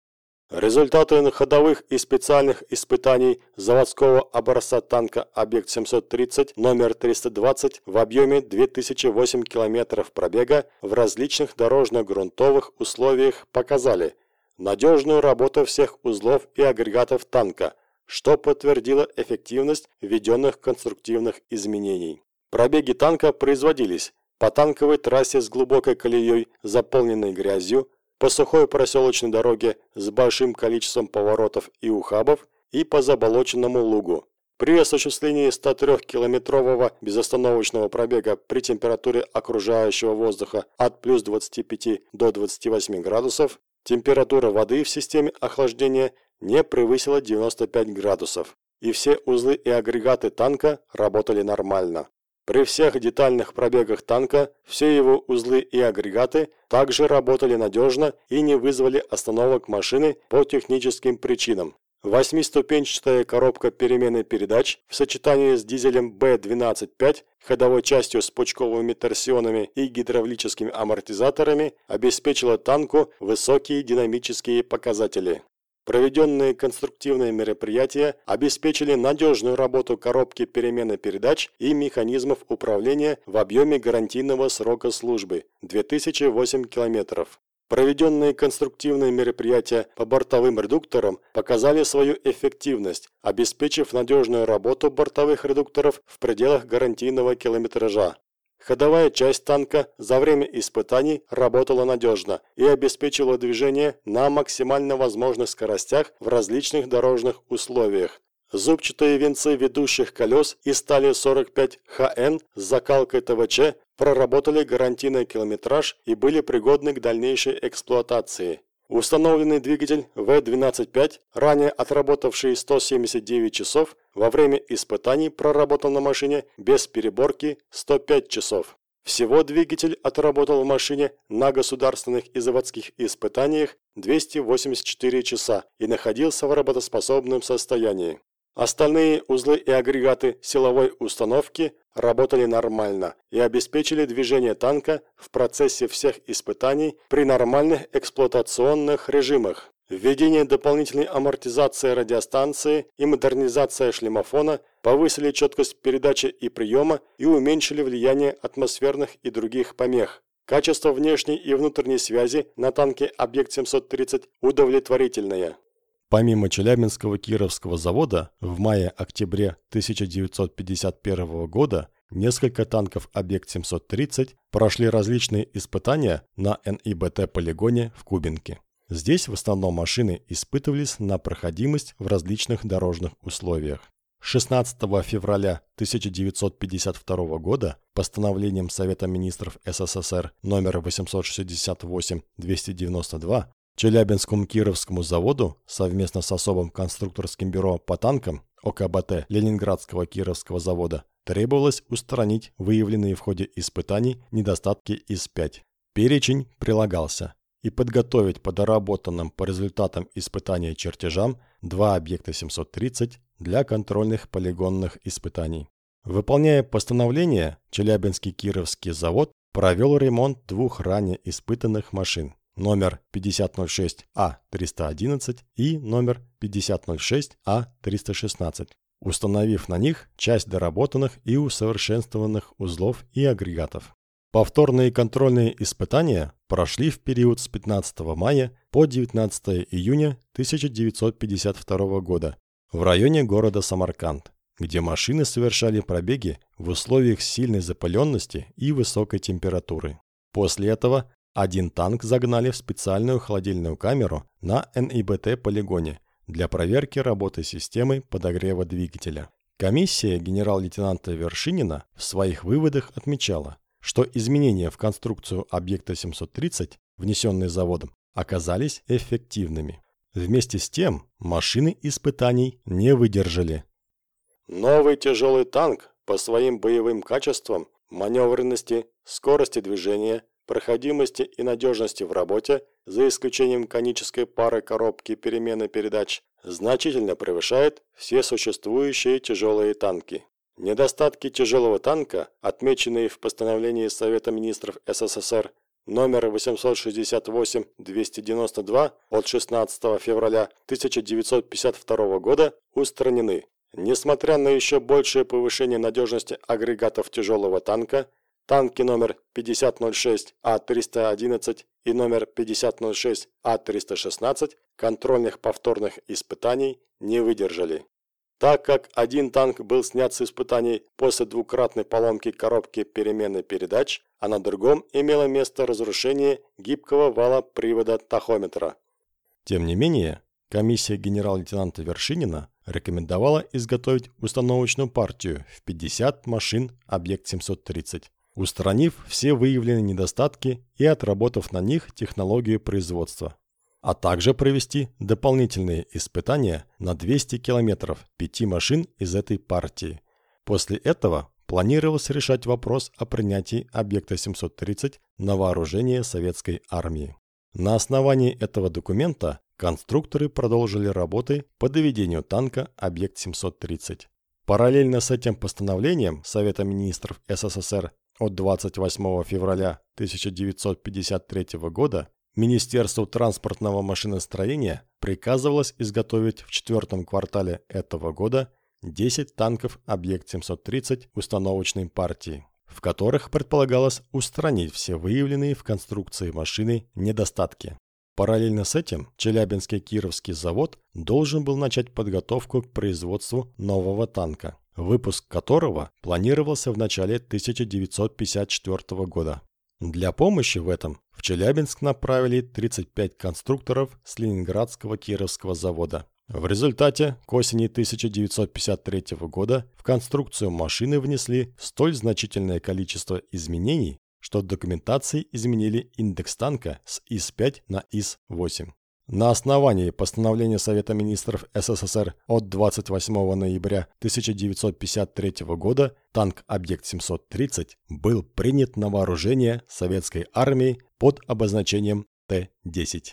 Результаты ходовых и специальных испытаний заводского образца танка «Объект-730» номер 320 в объеме 2008 км пробега в различных дорожно-грунтовых условиях показали надежную работу всех узлов и агрегатов танка, что подтвердило эффективность введенных конструктивных изменений. Пробеги танка производились по танковой трассе с глубокой колеей, заполненной грязью, по сухой проселочной дороге с большим количеством поворотов и ухабов и по заболоченному лугу. При осуществлении 103-километрового безостановочного пробега при температуре окружающего воздуха от плюс 25 до 28 градусов температура воды в системе охлаждения не превысила 95 градусов, и все узлы и агрегаты танка работали нормально. При всех детальных пробегах танка все его узлы и агрегаты также работали надежно и не вызвали остановок машины по техническим причинам. Восьмиступенчатая коробка перемены передач в сочетании с дизелем B12.5, ходовой частью с пучковыми торсионами и гидравлическими амортизаторами обеспечила танку высокие динамические показатели. Проведенные конструктивные мероприятия обеспечили надежную работу коробки перемены передач и механизмов управления в объеме гарантийного срока службы – 2008 километров. Проведенные конструктивные мероприятия по бортовым редукторам показали свою эффективность, обеспечив надежную работу бортовых редукторов в пределах гарантийного километража. Ходовая часть танка за время испытаний работала надежно и обеспечила движение на максимально возможных скоростях в различных дорожных условиях. Зубчатые венцы ведущих колес из стали 45 ХН с закалкой ТВЧ проработали гарантийный километраж и были пригодны к дальнейшей эксплуатации. Установленный двигатель В-12.5, ранее отработавший 179 часов, во время испытаний проработал на машине без переборки 105 часов. Всего двигатель отработал в машине на государственных и заводских испытаниях 284 часа и находился в работоспособном состоянии. Остальные узлы и агрегаты силовой установки работали нормально и обеспечили движение танка в процессе всех испытаний при нормальных эксплуатационных режимах. Введение дополнительной амортизации радиостанции и модернизация шлемофона повысили четкость передачи и приема и уменьшили влияние атмосферных и других помех. Качество внешней и внутренней связи на танке Объект-730 удовлетворительное. Помимо Челябинского Кировского завода, в мае-октябре 1951 года несколько танков Объект-730 прошли различные испытания на НИБТ-полигоне в Кубинке. Здесь в основном машины испытывались на проходимость в различных дорожных условиях. 16 февраля 1952 года постановлением Совета министров СССР номер 868-292 Челябинскому Кировскому заводу совместно с особым конструкторским бюро по танкам ОКБТ Ленинградского Кировского завода требовалось устранить выявленные в ходе испытаний недостатки из 5. Перечень прилагался и подготовить по доработанным по результатам испытания чертежам два объекта 730 для контрольных полигонных испытаний. Выполняя постановление, Челябинский Кировский завод провел ремонт двух ранее испытанных машин номер 5006А311 и номер 5006А316, установив на них часть доработанных и усовершенствованных узлов и агрегатов. Повторные контрольные испытания прошли в период с 15 мая по 19 июня 1952 года в районе города Самарканд, где машины совершали пробеги в условиях сильной запыленности и высокой температуры. После этого один танк загнали в специальную холодильную камеру на НИБТ-полигоне для проверки работы системы подогрева двигателя. Комиссия генерал-лейтенанта Вершинина в своих выводах отмечала, что изменения в конструкцию объекта 730, внесенные заводом, оказались эффективными. Вместе с тем машины испытаний не выдержали. Новый тяжелый танк по своим боевым качествам, маневренности, скорости движения, проходимости и надежности в работе, за исключением конической пары коробки перемены передач, значительно превышает все существующие тяжелые танки. Недостатки тяжелого танка, отмеченные в постановлении Совета министров СССР номер 868-292 от 16 февраля 1952 года, устранены. Несмотря на еще большее повышение надежности агрегатов тяжелого танка, Танки номер 5006А311 и номер 5006А316 контрольных повторных испытаний не выдержали. Так как один танк был снят с испытаний после двукратной поломки коробки перемены передач, а на другом имело место разрушение гибкого вала привода тахометра. Тем не менее, комиссия генерал-лейтенанта Вершинина рекомендовала изготовить установочную партию в 50 машин объект 730 устранив все выявленные недостатки и отработав на них технологию производства, а также провести дополнительные испытания на 200 километров пяти машин из этой партии. После этого планировалось решать вопрос о принятии объекта 730 на вооружение советской армии. На основании этого документа конструкторы продолжили работы по доведению танка объект 730. Параллельно с этим постановлением Совета министров СССР от 28 февраля 1953 года Министерству транспортного машиностроения приказывалось изготовить в четвертом квартале этого года 10 танков «Объект-730» установочной партии, в которых предполагалось устранить все выявленные в конструкции машины недостатки. Параллельно с этим Челябинский Кировский завод должен был начать подготовку к производству нового танка, выпуск которого планировался в начале 1954 года. Для помощи в этом в Челябинск направили 35 конструкторов с Ленинградского Кировского завода. В результате к осени 1953 года в конструкцию машины внесли столь значительное количество изменений, что в документации изменили индекс танка с ИС-5 на ИС-8. На основании постановления Совета министров СССР от 28 ноября 1953 года танк «Объект-730» был принят на вооружение советской армией под обозначением Т-10.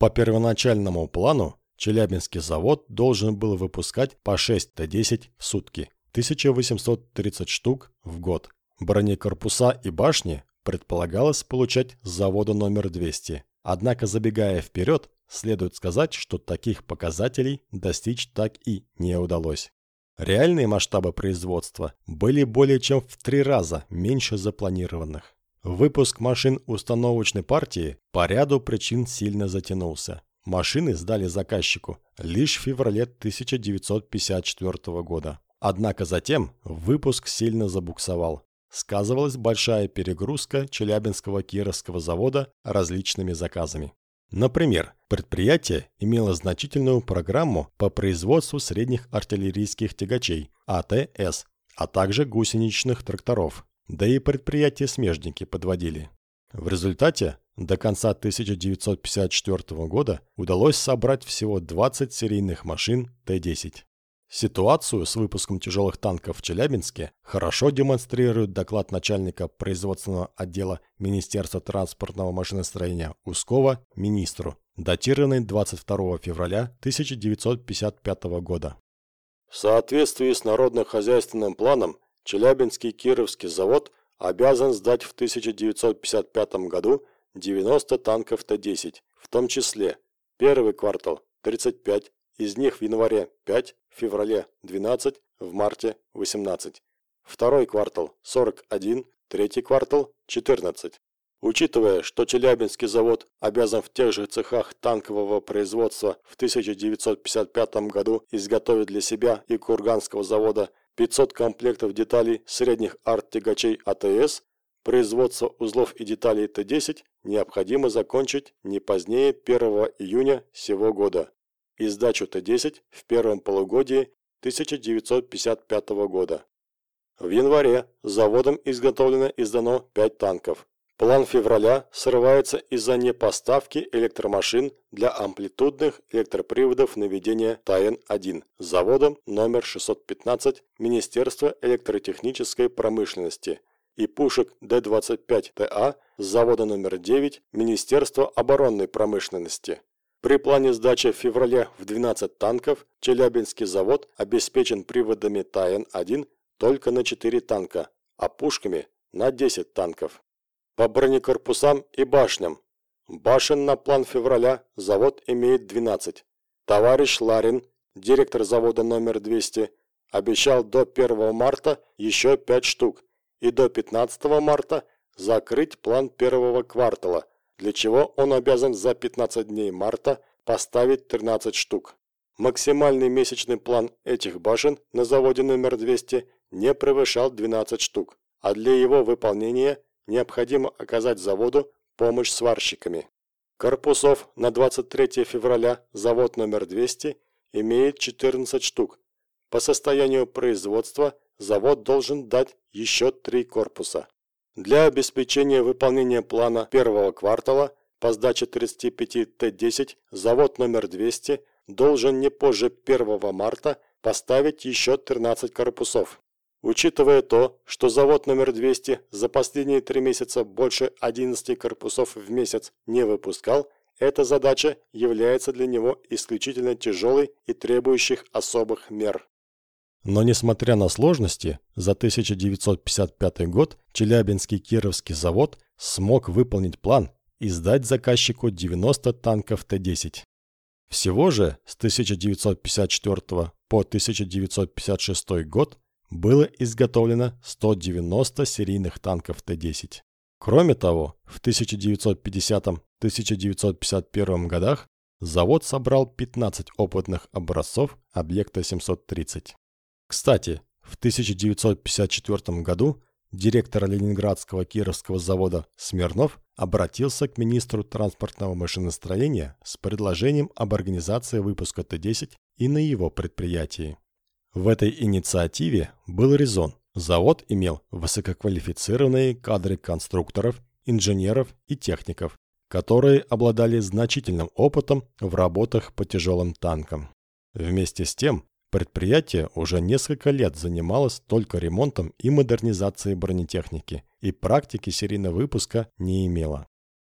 По первоначальному плану Челябинский завод должен был выпускать по 6 Т-10 в сутки, 1830 штук в год. Бронекорпуса и башни предполагалось получать с завода номер 200. Однако, забегая вперед, следует сказать, что таких показателей достичь так и не удалось. Реальные масштабы производства были более чем в три раза меньше запланированных. Выпуск машин установочной партии по ряду причин сильно затянулся. Машины сдали заказчику лишь в феврале 1954 года. Однако затем выпуск сильно забуксовал. Сказывалась большая перегрузка Челябинского Кировского завода различными заказами. Например, предприятие имело значительную программу по производству средних артиллерийских тягачей АТС, а также гусеничных тракторов. Да и предприятия-смежники подводили. В результате до конца 1954 года удалось собрать всего 20 серийных машин Т-10. Ситуацию с выпуском тяжелых танков в Челябинске хорошо демонстрирует доклад начальника производственного отдела Министерства транспортного машиностроения Ускова министру, датированный 22 февраля 1955 года. В соответствии с народно-хозяйственным планом Челябинский Кировский завод обязан сдать в 1955 году 90 танков Т-10, в том числе первый квартал 35, из них в январе 5, в феврале 12, в марте 18. Второй квартал 41, третий квартал 14. Учитывая, что Челябинский завод обязан в тех же цехах танкового производства в 1955 году изготовить для себя и Курганского завода 500 комплектов деталей средних арт-тягачей АТС, производство узлов и деталей Т-10 необходимо закончить не позднее 1 июня сего года и сдачу Т-10 в первом полугодии 1955 года. В январе заводом изготовлено и сдано 5 танков. План февраля срывается из-за непоставки электромашин для амплитудных электроприводов наведения ТАЭН-1 заводом номер 615 Министерства электротехнической промышленности и пушек Д-25ТА с завода номер 9 Министерства оборонной промышленности. При плане сдачи в феврале в 12 танков Челябинский завод обеспечен приводами ТАЭН-1 только на 4 танка, а пушками на 10 танков. По бронекорпусам и башням. Башен на план февраля завод имеет 12. Товарищ Ларин, директор завода номер 200, обещал до 1 марта еще 5 штук и до 15 марта закрыть план первого квартала – для чего он обязан за 15 дней марта поставить 13 штук. Максимальный месячный план этих башен на заводе номер 200 не превышал 12 штук, а для его выполнения необходимо оказать заводу помощь сварщиками. Корпусов на 23 февраля завод номер 200 имеет 14 штук. По состоянию производства завод должен дать еще 3 корпуса. Для обеспечения выполнения плана первого квартала по сдаче 35 Т-10 завод номер 200 должен не позже 1 марта поставить еще 13 корпусов. Учитывая то, что завод номер 200 за последние три месяца больше 11 корпусов в месяц не выпускал, эта задача является для него исключительно тяжелой и требующих особых мер. Но несмотря на сложности, за 1955 год Челябинский Кировский завод смог выполнить план и сдать заказчику 90 танков Т-10. Всего же с 1954 по 1956 год было изготовлено 190 серийных танков Т-10. Кроме того, в 1950-1951 годах завод собрал 15 опытных образцов объекта 730. Кстати, в 1954 году директор Ленинградского Кировского завода Смирнов обратился к министру транспортного машиностроения с предложением об организации выпуска Т-10 и на его предприятии. В этой инициативе был резон. Завод имел высококвалифицированные кадры конструкторов, инженеров и техников, которые обладали значительным опытом в работах по тяжелым танкам. Вместе с тем, предприятие уже несколько лет занималось только ремонтом и модернизацией бронетехники и практики серийного выпуска не имело.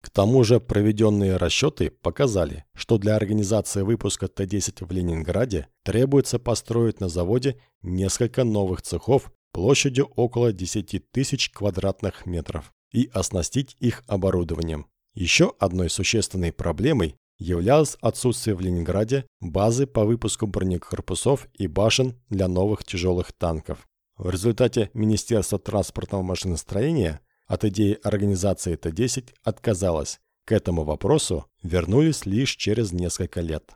К тому же проведенные расчеты показали, что для организации выпуска Т-10 в Ленинграде требуется построить на заводе несколько новых цехов площадью около 10 тысяч квадратных метров и оснастить их оборудованием. Еще одной существенной проблемой являлось отсутствие в Ленинграде базы по выпуску бронекорпусов и башен для новых тяжелых танков. В результате Министерство транспортного машиностроения от идеи организации Т-10 отказалась. К этому вопросу вернулись лишь через несколько лет.